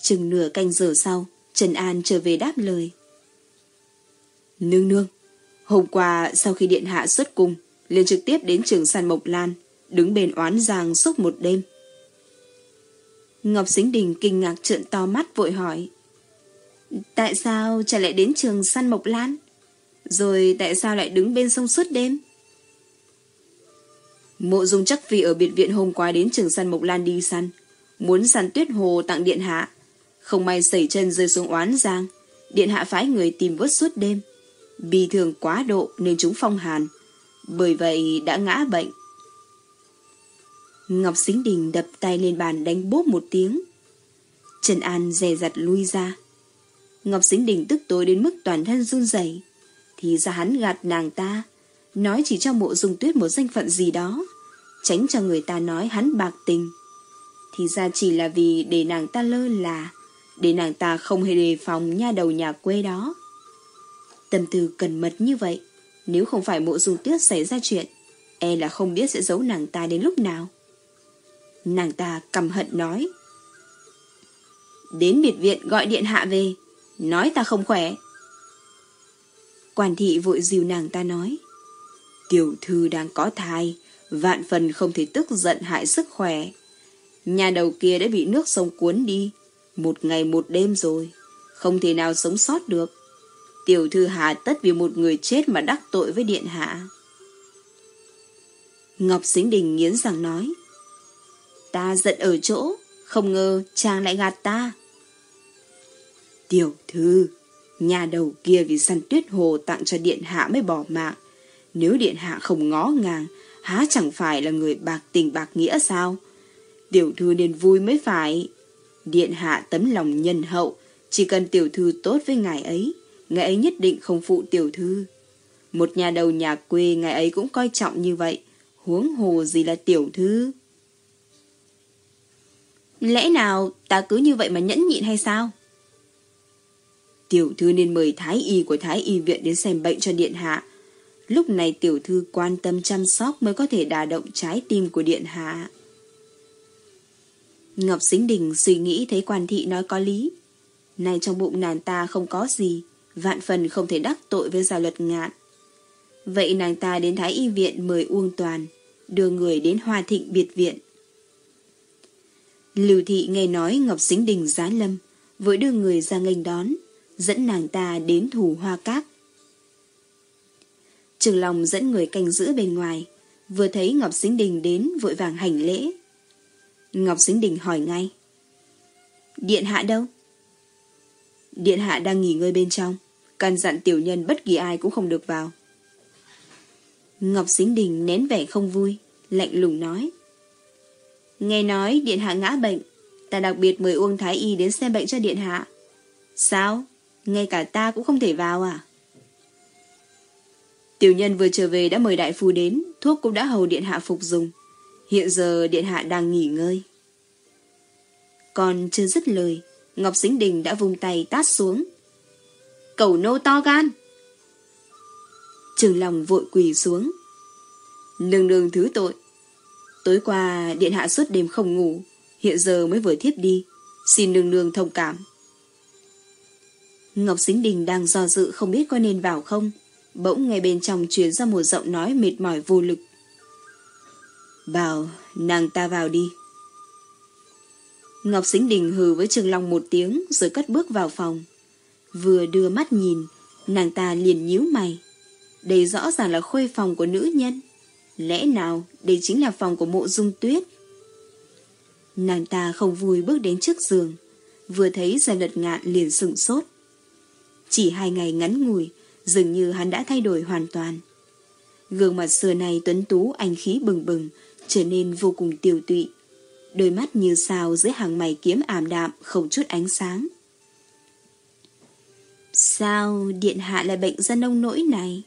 Chừng nửa canh giờ sau, Trần An trở về đáp lời. Nương nương, hôm qua sau khi điện hạ xuất cung, liền trực tiếp đến trường sàn Mộc Lan, đứng bên oán giang suốt một đêm. Ngọc Sính Đình kinh ngạc trợn to mắt vội hỏi. Tại sao cha lại đến trường săn Mộc Lan? Rồi tại sao lại đứng bên sông suốt đêm? Mộ dung chắc vì ở biệt viện hôm qua đến trường săn Mộc Lan đi săn, muốn săn tuyết hồ tặng điện hạ. Không may xảy chân rơi xuống oán giang, điện hạ phái người tìm vớt suốt đêm. Bi thường quá độ nên chúng phong hàn, bởi vậy đã ngã bệnh. Ngọc Sính Đình đập tay lên bàn đánh bốp một tiếng. Trần An dè dặt lui ra. Ngọc Sính Đình tức tối đến mức toàn thân run rẩy thì ra hắn gạt nàng ta, nói chỉ cho mộ dung tuyết một danh phận gì đó, tránh cho người ta nói hắn bạc tình. Thì ra chỉ là vì để nàng ta lơ là, để nàng ta không hề đề phòng nha đầu nhà quê đó. Tâm tư cần mật như vậy, nếu không phải mộ dung tuyết xảy ra chuyện, e là không biết sẽ giấu nàng ta đến lúc nào. Nàng ta căm hận nói. Đến biệt viện gọi điện hạ về, nói ta không khỏe. Quản thị vội dìu nàng ta nói. Tiểu thư đang có thai, vạn phần không thể tức giận hại sức khỏe. Nhà đầu kia đã bị nước sông cuốn đi, một ngày một đêm rồi, không thể nào sống sót được. Tiểu thư hà tất vì một người chết mà đắc tội với điện hạ. Ngọc Sính Đình nghiến rằng nói. Ta giận ở chỗ, không ngờ chàng lại gạt ta. Tiểu thư, nhà đầu kia vì săn tuyết hồ tặng cho điện hạ mới bỏ mạng. Nếu điện hạ không ngó ngàng, há chẳng phải là người bạc tình bạc nghĩa sao? Tiểu thư nên vui mới phải. Điện hạ tấm lòng nhân hậu, chỉ cần tiểu thư tốt với ngài ấy, ngài ấy nhất định không phụ tiểu thư. Một nhà đầu nhà quê ngài ấy cũng coi trọng như vậy, huống hồ gì là tiểu thư. Lẽ nào ta cứ như vậy mà nhẫn nhịn hay sao? Tiểu thư nên mời thái y của thái y viện đến xem bệnh cho điện hạ. Lúc này tiểu thư quan tâm chăm sóc mới có thể đả động trái tim của điện hạ. Ngọc Sính Đình suy nghĩ thấy quan thị nói có lý. Này trong bụng nàng ta không có gì, vạn phần không thể đắc tội với gia luật ngạn. Vậy nàng ta đến Thái Y Viện mời Uông Toàn, đưa người đến Hoa Thịnh Biệt Viện. Lưu Thị nghe nói Ngọc Sính Đình giá lâm, vội đưa người ra nghênh đón, dẫn nàng ta đến thủ hoa cát. Trường lòng dẫn người canh giữ bên ngoài, vừa thấy Ngọc Sính Đình đến vội vàng hành lễ. Ngọc Sính Đình hỏi ngay. Điện hạ đâu? Điện hạ đang nghỉ ngơi bên trong, căn dặn tiểu nhân bất kỳ ai cũng không được vào. Ngọc Sính Đình nén vẻ không vui, lạnh lùng nói. Nghe nói Điện Hạ ngã bệnh, ta đặc biệt mời Uông Thái Y đến xem bệnh cho Điện Hạ. Sao? Ngay cả ta cũng không thể vào à? Tiểu nhân vừa trở về đã mời đại phu đến, thuốc cũng đã hầu Điện Hạ phục dùng. Hiện giờ Điện Hạ đang nghỉ ngơi. Còn chưa dứt lời, Ngọc Sính Đình đã vung tay tát xuống. Cầu nô to gan! Trường lòng vội quỳ xuống. Nương nương thứ tội. Tối qua điện hạ suốt đêm không ngủ, hiện giờ mới vừa thiếp đi. Xin nương nương thông cảm. Ngọc Sính Đình đang do dự không biết có nên vào không. Bỗng nghe bên trong truyền ra một giọng nói mệt mỏi vô lực. Bảo, nàng ta vào đi. Ngọc Sính Đình hừ với Trường Long một tiếng rồi cất bước vào phòng. Vừa đưa mắt nhìn, nàng ta liền nhíu mày. Đây rõ ràng là khuê phòng của nữ nhân. Lẽ nào đây chính là phòng của mộ dung tuyết? Nàng ta không vui bước đến trước giường, vừa thấy ra lật ngạn liền sửng sốt. Chỉ hai ngày ngắn ngủi, dường như hắn đã thay đổi hoàn toàn. Gương mặt xưa này tuấn tú anh khí bừng bừng, trở nên vô cùng tiêu tụy. Đôi mắt như sao dưới hàng mày kiếm ảm đạm, không chút ánh sáng. Sao điện hạ lại bệnh ra nông nỗi này?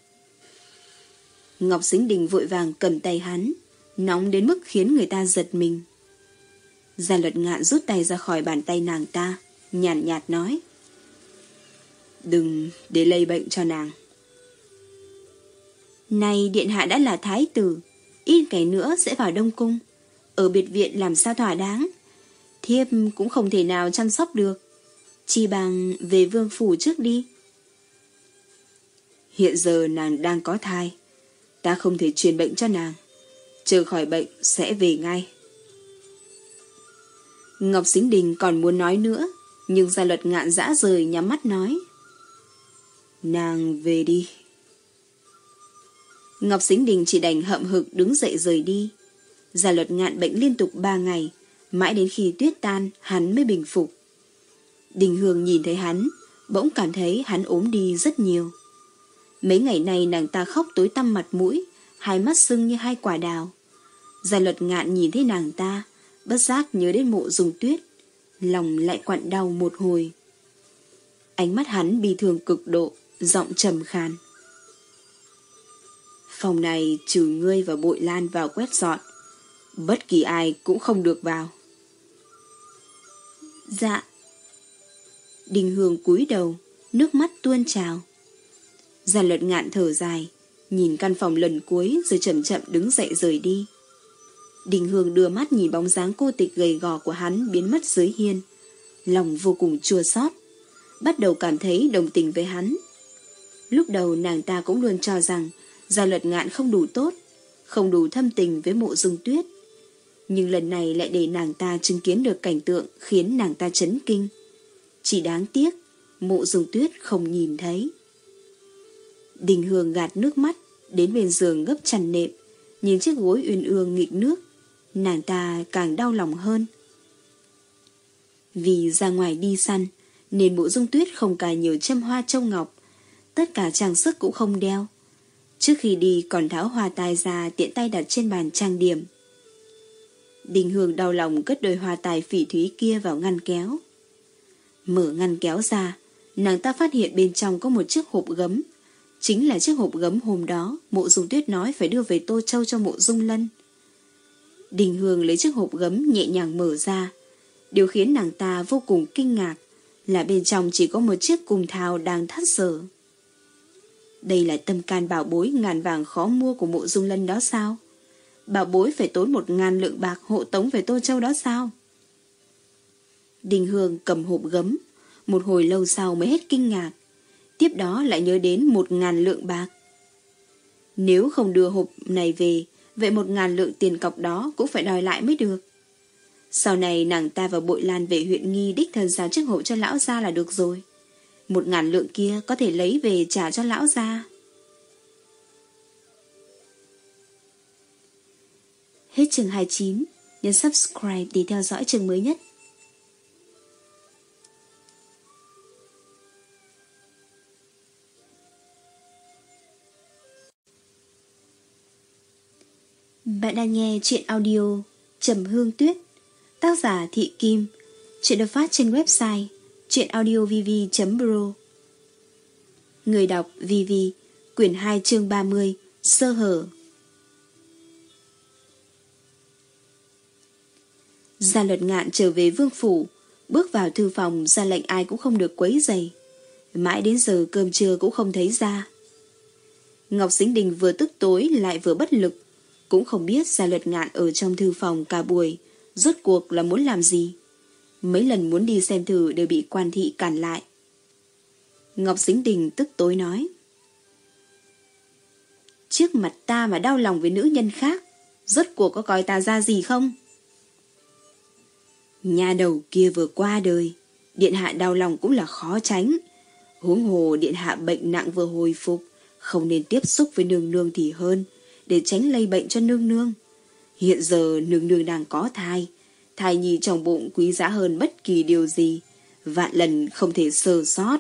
Ngọc Sính Đình vội vàng cầm tay hắn, nóng đến mức khiến người ta giật mình. Gia luật ngạn rút tay ra khỏi bàn tay nàng ta, nhàn nhạt, nhạt nói. Đừng để lây bệnh cho nàng. Này điện hạ đã là thái tử, ít ngày nữa sẽ vào Đông Cung. Ở biệt viện làm sao thỏa đáng. Thiếp cũng không thể nào chăm sóc được. Chỉ bằng về vương phủ trước đi. Hiện giờ nàng đang có thai. Ta không thể truyền bệnh cho nàng. Chờ khỏi bệnh sẽ về ngay. Ngọc Sính Đình còn muốn nói nữa, nhưng gia luật ngạn dã rời nhắm mắt nói. Nàng về đi. Ngọc Sính Đình chỉ đành hậm hực đứng dậy rời đi. Gia luật ngạn bệnh liên tục ba ngày, mãi đến khi tuyết tan hắn mới bình phục. Đình Hương nhìn thấy hắn, bỗng cảm thấy hắn ốm đi rất nhiều. Mấy ngày này nàng ta khóc tối tăm mặt mũi, hai mắt sưng như hai quả đào. Gia luật ngạn nhìn thấy nàng ta, bất giác nhớ đến mộ dùng tuyết, lòng lại quặn đau một hồi. Ánh mắt hắn bi thường cực độ, giọng trầm khàn. Phòng này trừ ngươi và bội lan vào quét dọn, bất kỳ ai cũng không được vào. Dạ. Đình Hương cúi đầu, nước mắt tuôn trào. Gia luật ngạn thở dài, nhìn căn phòng lần cuối rồi chậm chậm đứng dậy rời đi. Đình Hương đưa mắt nhìn bóng dáng cô tịch gầy gò của hắn biến mất dưới hiên. Lòng vô cùng chua xót bắt đầu cảm thấy đồng tình với hắn. Lúc đầu nàng ta cũng luôn cho rằng Gia luật ngạn không đủ tốt, không đủ thâm tình với mộ dung tuyết. Nhưng lần này lại để nàng ta chứng kiến được cảnh tượng khiến nàng ta chấn kinh. Chỉ đáng tiếc, mộ dung tuyết không nhìn thấy. Đình Hương gạt nước mắt, đến bên giường gấp chăn nệm, nhìn chiếc gối uyên ương nghịch nước, nàng ta càng đau lòng hơn. Vì ra ngoài đi săn, nên mộ dung tuyết không cài nhiều châm hoa châu ngọc, tất cả trang sức cũng không đeo. Trước khi đi còn tháo hoa tai ra tiện tay đặt trên bàn trang điểm. Đình Hương đau lòng cất đôi hoa tài phỉ thúy kia vào ngăn kéo. Mở ngăn kéo ra, nàng ta phát hiện bên trong có một chiếc hộp gấm. Chính là chiếc hộp gấm hôm đó mộ dung tuyết nói phải đưa về Tô Châu cho mộ dung lân. Đình Hương lấy chiếc hộp gấm nhẹ nhàng mở ra. Điều khiến nàng ta vô cùng kinh ngạc là bên trong chỉ có một chiếc cùng thao đang thắt sở. Đây là tâm can bảo bối ngàn vàng khó mua của mộ dung lân đó sao? Bảo bối phải tốn một ngàn lượng bạc hộ tống về Tô Châu đó sao? Đình Hương cầm hộp gấm, một hồi lâu sau mới hết kinh ngạc. Tiếp đó lại nhớ đến một ngàn lượng bạc. Nếu không đưa hộp này về, vậy một ngàn lượng tiền cọc đó cũng phải đòi lại mới được. Sau này nàng ta và bội lan về huyện nghi đích thân giao chiếc hộp cho lão ra là được rồi. Một ngàn lượng kia có thể lấy về trả cho lão ra. Hết chương 29, nhấn subscribe để theo dõi chương mới nhất. Bạn đang nghe chuyện audio Trầm Hương Tuyết Tác giả Thị Kim Chuyện được phát trên website chuyenaudiovv.pro Người đọc VV Quyển 2 chương 30 Sơ hở. Gia luật ngạn trở về vương phủ, Bước vào thư phòng, ra lệnh ai cũng không được quấy giày Mãi đến giờ cơm trưa cũng không thấy ra. Ngọc Sính Đình vừa tức tối lại vừa bất lực, Cũng không biết gia luật ngạn ở trong thư phòng cả buổi, Rốt cuộc là muốn làm gì. Mấy lần muốn đi xem thử đều bị quan thị cản lại. Ngọc Sính Đình tức tối nói. Trước mặt ta mà đau lòng với nữ nhân khác, rốt cuộc có coi ta ra gì không? Nhà đầu kia vừa qua đời, điện hạ đau lòng cũng là khó tránh. Huống hồ điện hạ bệnh nặng vừa hồi phục, không nên tiếp xúc với nương nương thì hơn, để tránh lây bệnh cho nương nương. Hiện giờ nương nương đang có thai, thai nhi trong bụng quý giá hơn bất kỳ điều gì, vạn lần không thể sơ sót.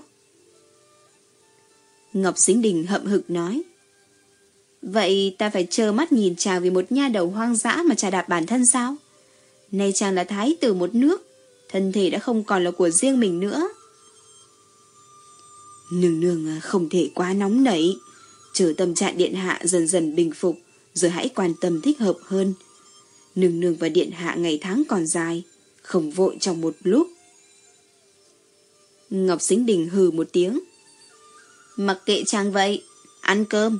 Ngọc Sính Đình hậm hực nói. Vậy ta phải chờ mắt nhìn chàng vì một nha đầu hoang dã mà trà đạp bản thân sao? Nay chàng là thái tử một nước, thân thể đã không còn là của riêng mình nữa. Nương nương à, không thể quá nóng nảy, chờ tâm trạng điện hạ dần dần bình phục, rồi hãy quan tâm thích hợp hơn. Nương nương và điện hạ ngày tháng còn dài, không vội trong một lúc. Ngọc Sính Đình hừ một tiếng. Mặc kệ chàng vậy, ăn cơm.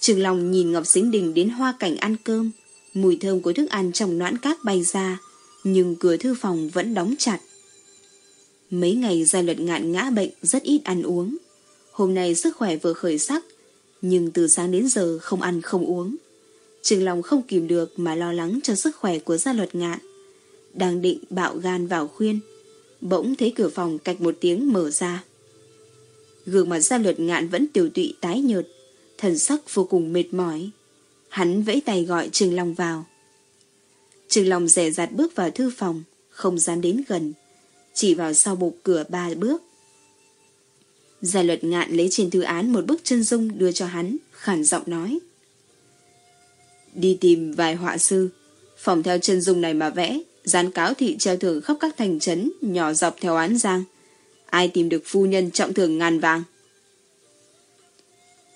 Trường Long nhìn Ngọc Sính Đình đến hoa cảnh ăn cơm, mùi thơm của thức ăn trong noãn cát bay ra, nhưng cửa thư phòng vẫn đóng chặt. Mấy ngày gia luật ngạn ngã bệnh rất ít ăn uống. Hôm nay sức khỏe vừa khởi sắc, nhưng từ sáng đến giờ không ăn không uống. Trường Long không kìm được mà lo lắng cho sức khỏe của gia luật ngạn. Đang định bạo gan vào khuyên, bỗng thấy cửa phòng cạch một tiếng mở ra. Gương mặt gia luật ngạn vẫn tiểu tụy tái nhợt, thần sắc vô cùng mệt mỏi. Hắn vẫy tay gọi Trường Long vào. Trường Long rẻ rạt bước vào thư phòng, không dám đến gần, chỉ vào sau bục cửa ba bước. Gia luật ngạn lấy trên thư án một bức chân dung đưa cho hắn, khản giọng nói. Đi tìm vài họa sư, phòng theo chân dung này mà vẽ, dán cáo thị treo thưởng khắp các thành trấn, nhỏ dọc theo án giang. Ai tìm được phu nhân trọng thưởng ngàn vàng?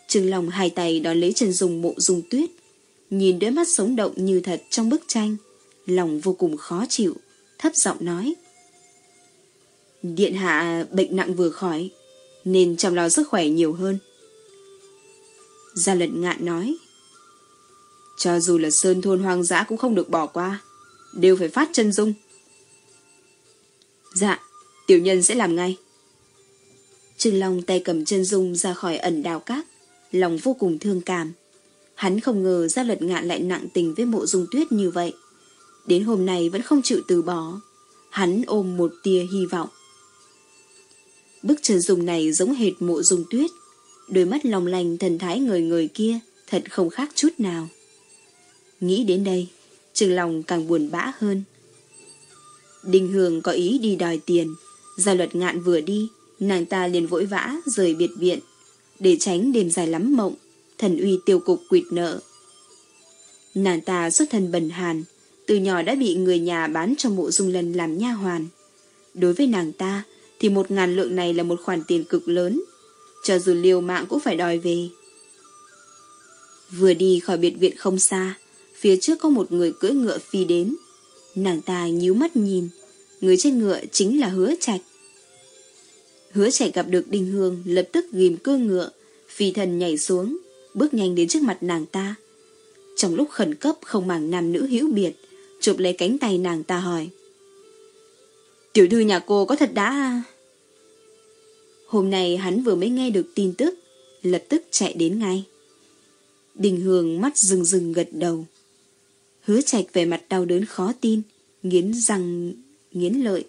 Trương Long hai tay đón lấy chân dung mộ dung tuyết, nhìn đôi mắt sống động như thật trong bức tranh, lòng vô cùng khó chịu, thấp giọng nói. Điện hạ bệnh nặng vừa khỏi, nên chăm lo sức khỏe nhiều hơn. Gia luật ngạn nói. Cho dù là sơn thôn hoang dã cũng không được bỏ qua, đều phải phát chân dung. Dạ, tiểu nhân sẽ làm ngay. Trương Long tay cầm chân dung ra khỏi ẩn đào cát, lòng vô cùng thương cảm. Hắn không ngờ ra luật ngạn lại nặng tình với mộ dung tuyết như vậy. Đến hôm nay vẫn không chịu từ bỏ. Hắn ôm một tia hy vọng. Bức chân dung này giống hệt mộ dung tuyết. Đôi mắt lòng lành thần thái người người kia thật không khác chút nào. Nghĩ đến đây, Trường lòng càng buồn bã hơn. Đình Hương có ý đi đòi tiền. Gia luật ngạn vừa đi, nàng ta liền vội vã rời biệt viện. Để tránh đêm dài lắm mộng, thần uy tiêu cục quỵt nợ. Nàng ta xuất thân bần hàn, từ nhỏ đã bị người nhà bán cho mộ dung lần làm nha hoàn. Đối với nàng ta, thì một ngàn lượng này là một khoản tiền cực lớn, cho dù liều mạng cũng phải đòi về. Vừa đi khỏi biệt viện không xa, phía trước có một người cưỡi ngựa phi đến. Nàng ta nhíu mắt nhìn, người trên ngựa chính là hứa trạch. Hứa trạch gặp được Đình Hương lập tức ghim cương ngựa, phi thần nhảy xuống, bước nhanh đến trước mặt nàng ta. Trong lúc khẩn cấp không màng nam nữ hữu biệt, chụp lấy cánh tay nàng ta hỏi. Tiểu thư nhà cô có thật đã... À? Hôm nay hắn vừa mới nghe được tin tức, lập tức chạy đến ngay. Đình Hương mắt rừng rừng gật đầu. Hứa trạch về mặt đau đớn khó tin, nghiến răng, nghiến lợi,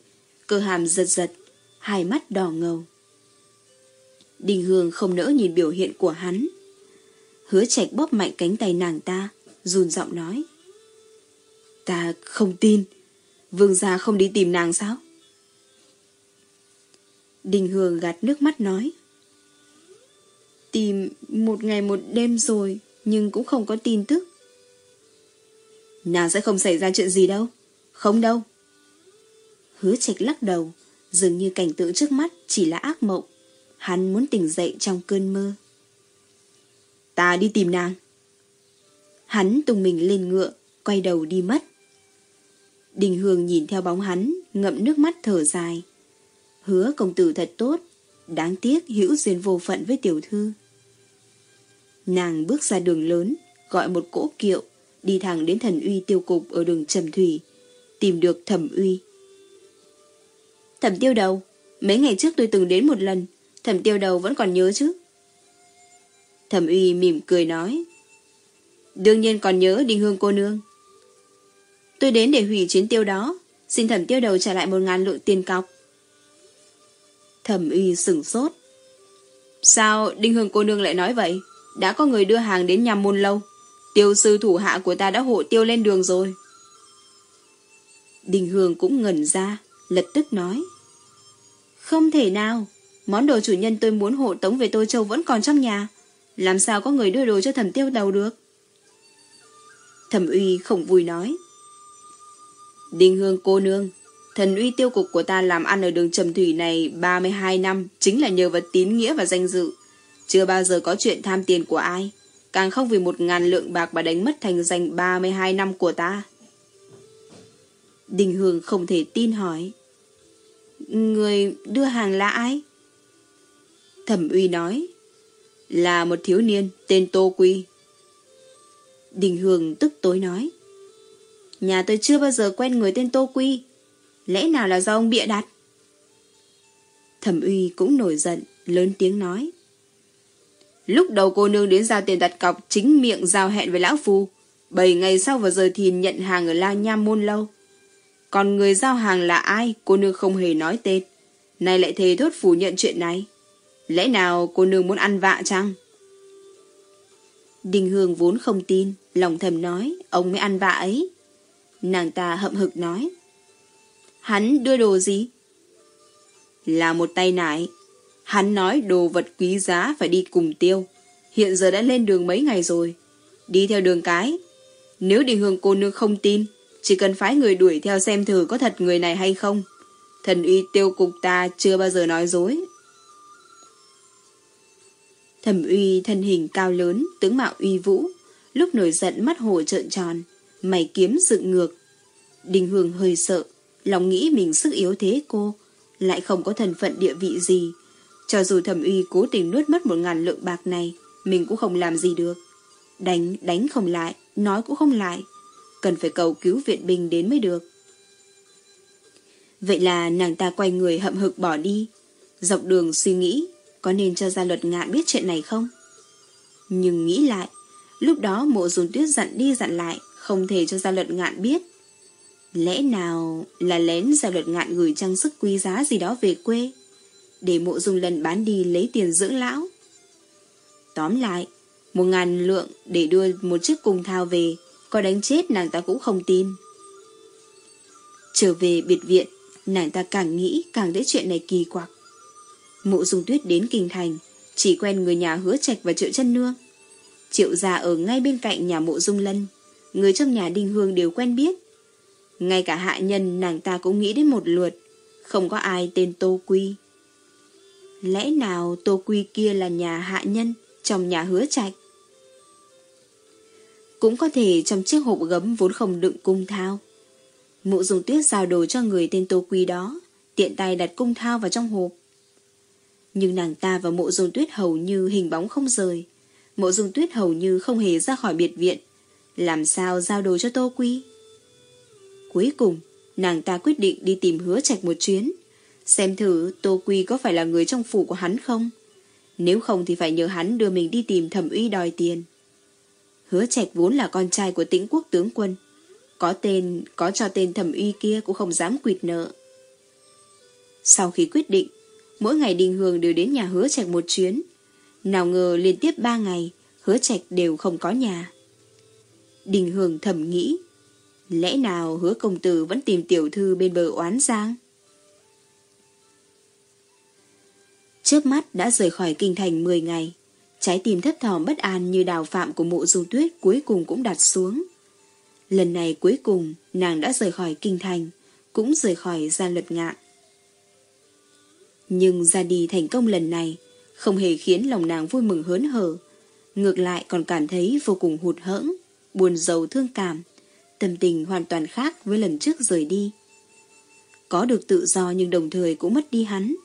cơ hàm giật giật, hai mắt đỏ ngầu. Đình Hương không nỡ nhìn biểu hiện của hắn. Hứa trạch bóp mạnh cánh tay nàng ta, run giọng nói. Ta không tin, vương gia không đi tìm nàng sao? Đình Hương gạt nước mắt nói. Tìm một ngày một đêm rồi, nhưng cũng không có tin tức. Nàng sẽ không xảy ra chuyện gì đâu. Không đâu. Hứa trạch lắc đầu, dường như cảnh tượng trước mắt chỉ là ác mộng. Hắn muốn tỉnh dậy trong cơn mơ. Ta đi tìm nàng. Hắn tung mình lên ngựa, quay đầu đi mất. Đình Hương nhìn theo bóng hắn, ngậm nước mắt thở dài. Hứa công tử thật tốt, đáng tiếc hữu duyên vô phận với tiểu thư. Nàng bước ra đường lớn, gọi một cỗ kiệu, đi thẳng đến thần uy tiêu cục ở đường Trầm Thủy, tìm được thẩm uy. Thẩm tiêu đầu, mấy ngày trước tôi từng đến một lần, thẩm tiêu đầu vẫn còn nhớ chứ. Thẩm uy mỉm cười nói. Đương nhiên còn nhớ đình hương cô nương. Tôi đến để hủy chuyến tiêu đó, xin thẩm tiêu đầu trả lại một ngàn lượng tiền cọc. Thẩm uy sửng sốt. Sao Đinh Hương cô nương lại nói vậy? đã có người đưa hàng đến nhà môn lâu. Tiêu sư thủ hạ của ta đã hộ tiêu lên đường rồi. Đình Hương cũng ngẩn ra, lập tức nói. Không thể nào, món đồ chủ nhân tôi muốn hộ tống về Tô Châu vẫn còn trong nhà. Làm sao có người đưa đồ cho thẩm tiêu đầu được? Thẩm uy không vui nói. Đình Hương cô nương, thần uy tiêu cục của ta làm ăn ở đường trầm thủy này 32 năm chính là nhờ vào tín nghĩa và danh dự. Chưa bao giờ có chuyện tham tiền của ai, càng không vì một ngàn lượng bạc mà đánh mất thành danh 32 năm của ta. Đình Hương không thể tin hỏi. Người đưa hàng là ai? Thẩm uy nói. Là một thiếu niên tên Tô Quy. Đình Hương tức tối nói. Nhà tôi chưa bao giờ quen người tên Tô Quy. Lẽ nào là do ông bịa đặt? Thẩm uy cũng nổi giận, lớn tiếng nói. Lúc đầu cô nương đến giao tiền đặt cọc chính miệng giao hẹn với lão phu. Bảy ngày sau vào giờ thì nhận hàng ở La Nham Môn Lâu. Còn người giao hàng là ai cô nương không hề nói tên. Nay lại thề thốt phủ nhận chuyện này. Lẽ nào cô nương muốn ăn vạ chăng? Đình Hương vốn không tin, lòng thầm nói, ông mới ăn vạ ấy. Nàng ta hậm hực nói. Hắn đưa đồ gì? Là một tay nải. Hắn nói đồ vật quý giá phải đi cùng tiêu. Hiện giờ đã lên đường mấy ngày rồi. Đi theo đường cái. Nếu đình hương cô nương không tin, chỉ cần phái người đuổi theo xem thử có thật người này hay không. Thần uy tiêu cục ta chưa bao giờ nói dối. Thẩm uy thân hình cao lớn, tướng mạo uy vũ, lúc nổi giận mắt hồ trợn tròn, mày kiếm dựng ngược. Đình Hương hơi sợ, lòng nghĩ mình sức yếu thế cô, lại không có thần phận địa vị gì. Cho dù thẩm uy cố tình nuốt mất một ngàn lượng bạc này, mình cũng không làm gì được. Đánh, đánh không lại, nói cũng không lại. Cần phải cầu cứu viện binh đến mới được. Vậy là nàng ta quay người hậm hực bỏ đi. Dọc đường suy nghĩ, có nên cho gia luật ngạn biết chuyện này không? Nhưng nghĩ lại, lúc đó mộ dùng tuyết dặn đi dặn lại, không thể cho gia luật ngạn biết. Lẽ nào là lén gia luật ngạn gửi trang sức quý giá gì đó về quê, để mộ dung lần bán đi lấy tiền dưỡng lão? Tóm lại, một ngàn lượng để đưa một chiếc cung thao về, có đánh chết nàng ta cũng không tin. Trở về biệt viện, nàng ta càng nghĩ càng thấy chuyện này kỳ quặc. Mộ dung tuyết đến kinh thành, chỉ quen người nhà hứa trạch và triệu chân nương. Triệu già ở ngay bên cạnh nhà mộ dung lân, người trong nhà đinh hương đều quen biết. Ngay cả hạ nhân nàng ta cũng nghĩ đến một lượt, không có ai tên Tô Quy. Lẽ nào Tô Quy kia là nhà hạ nhân trong nhà hứa trạch? Cũng có thể trong chiếc hộp gấm vốn không đựng cung thao. Mụ dùng tuyết giao đồ cho người tên Tô Quy đó, tiện tay đặt cung thao vào trong hộp. Nhưng nàng ta và mộ dung tuyết hầu như hình bóng không rời. Mộ dung tuyết hầu như không hề ra khỏi biệt viện. Làm sao giao đồ cho Tô Quy? Cuối cùng, nàng ta quyết định đi tìm hứa trạch một chuyến. Xem thử Tô Quy có phải là người trong phủ của hắn không? Nếu không thì phải nhờ hắn đưa mình đi tìm thẩm uy đòi tiền. Hứa trạch vốn là con trai của tĩnh quốc tướng quân. Có tên, có cho tên thẩm uy kia cũng không dám quỵt nợ. Sau khi quyết định, mỗi ngày Đình Hương đều đến nhà hứa trạch một chuyến. Nào ngờ liên tiếp ba ngày, hứa trạch đều không có nhà. Đình Hương thầm nghĩ, lẽ nào hứa công tử vẫn tìm tiểu thư bên bờ oán giang? Trước mắt đã rời khỏi kinh thành 10 ngày, trái tim thất thỏm bất an như đào phạm của mộ du tuyết cuối cùng cũng đặt xuống. Lần này cuối cùng nàng đã rời khỏi kinh thành, cũng rời khỏi gia luật ngạn. Nhưng ra đi thành công lần này không hề khiến lòng nàng vui mừng hớn hở. Ngược lại còn cảm thấy vô cùng hụt hẫng, buồn giàu thương cảm, tâm tình hoàn toàn khác với lần trước rời đi. Có được tự do nhưng đồng thời cũng mất đi hắn.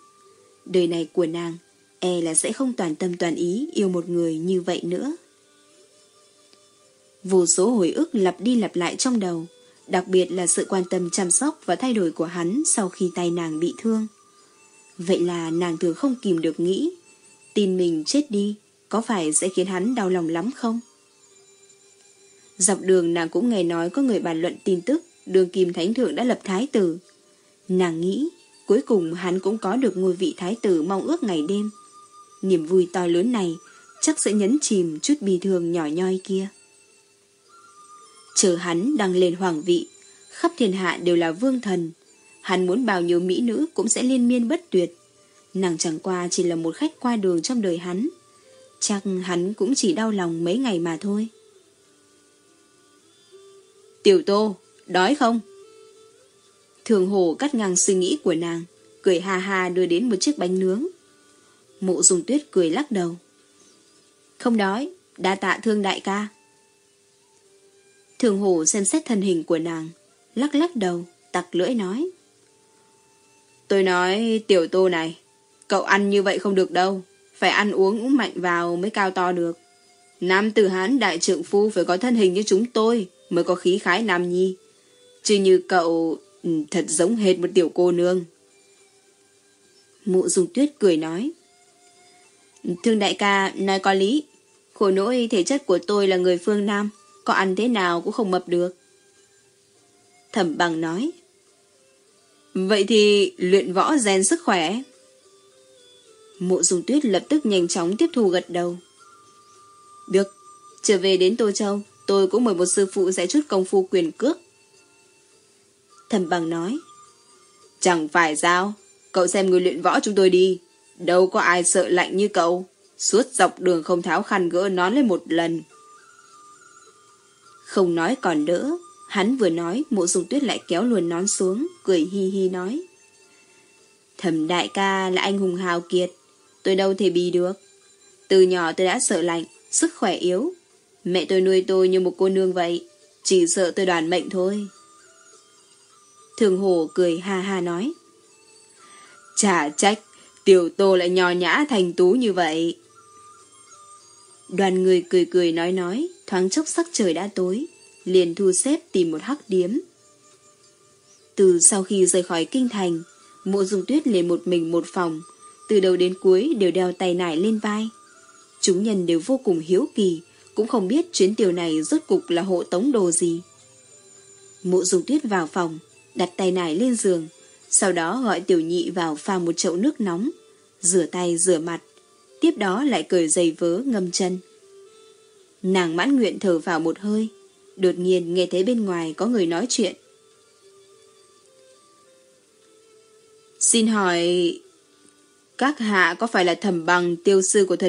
Đời này của nàng e là sẽ không toàn tâm toàn ý yêu một người như vậy nữa. Vô số hồi ức lặp đi lặp lại trong đầu, đặc biệt là sự quan tâm chăm sóc và thay đổi của hắn sau khi tay nàng bị thương. Vậy là nàng thường không kìm được nghĩ Tin mình chết đi Có phải sẽ khiến hắn đau lòng lắm không Dọc đường nàng cũng nghe nói Có người bàn luận tin tức Đường Kim Thánh Thượng đã lập thái tử Nàng nghĩ Cuối cùng hắn cũng có được ngôi vị thái tử Mong ước ngày đêm Niềm vui to lớn này chắc sẽ nhấn chìm chút bì thường nhỏ nhoi kia. Chờ hắn đăng lên hoàng vị, khắp thiên hạ đều là vương thần. Hắn muốn bao nhiêu mỹ nữ cũng sẽ liên miên bất tuyệt. Nàng chẳng qua chỉ là một khách qua đường trong đời hắn. Chắc hắn cũng chỉ đau lòng mấy ngày mà thôi. Tiểu Tô, đói không? Thường hồ cắt ngang suy nghĩ của nàng, cười ha ha đưa đến một chiếc bánh nướng. Mộ dùng tuyết cười lắc đầu. Không đói, đa tạ thương đại ca. Thường hồ xem xét thân hình của nàng, lắc lắc đầu, tặc lưỡi nói. Tôi nói tiểu tô này, cậu ăn như vậy không được đâu, phải ăn uống uống mạnh vào mới cao to được. Nam tử hán đại trượng phu phải có thân hình như chúng tôi mới có khí khái nam nhi. Chứ như cậu Ừ, thật giống hệt một tiểu cô nương. Mụ dùng tuyết cười nói. Thương đại ca nói có lý. Khổ nỗi thể chất của tôi là người phương Nam. Có ăn thế nào cũng không mập được. Thẩm bằng nói. Vậy thì luyện võ rèn sức khỏe. Mộ dùng tuyết lập tức nhanh chóng tiếp thu gật đầu. Được, trở về đến Tô Châu, tôi cũng mời một sư phụ dạy chút công phu quyền cước. Thẩm bằng nói. Chẳng phải sao, cậu xem người luyện võ chúng tôi đi. Đâu có ai sợ lạnh như cậu. Suốt dọc đường không tháo khăn gỡ nón lên một lần. Không nói còn đỡ. Hắn vừa nói, mộ dùng tuyết lại kéo luồn nón xuống, cười hi hi nói. Thẩm đại ca là anh hùng hào kiệt. Tôi đâu thể bì được. Từ nhỏ tôi đã sợ lạnh, sức khỏe yếu. Mẹ tôi nuôi tôi như một cô nương vậy. Chỉ sợ tôi đoàn mệnh thôi. Thường hồ cười ha ha nói. Chả trách, tiểu tô lại nhò nhã thành tú như vậy. Đoàn người cười cười nói nói, thoáng chốc sắc trời đã tối, liền thu xếp tìm một hắc điếm. Từ sau khi rời khỏi kinh thành, mộ dung tuyết liền một mình một phòng, từ đầu đến cuối đều đeo tay nải lên vai. Chúng nhân đều vô cùng hiếu kỳ, cũng không biết chuyến tiểu này rốt cục là hộ tống đồ gì. Mộ dung tuyết vào phòng, đặt tay nải lên giường, sau đó gọi tiểu nhị vào pha một chậu nước nóng, rửa tay rửa mặt, tiếp đó lại cởi giày vớ ngâm chân. Nàng mãn nguyện thở vào một hơi, đột nhiên nghe thấy bên ngoài có người nói chuyện. Xin hỏi, các hạ có phải là thẩm bằng tiêu sư của thần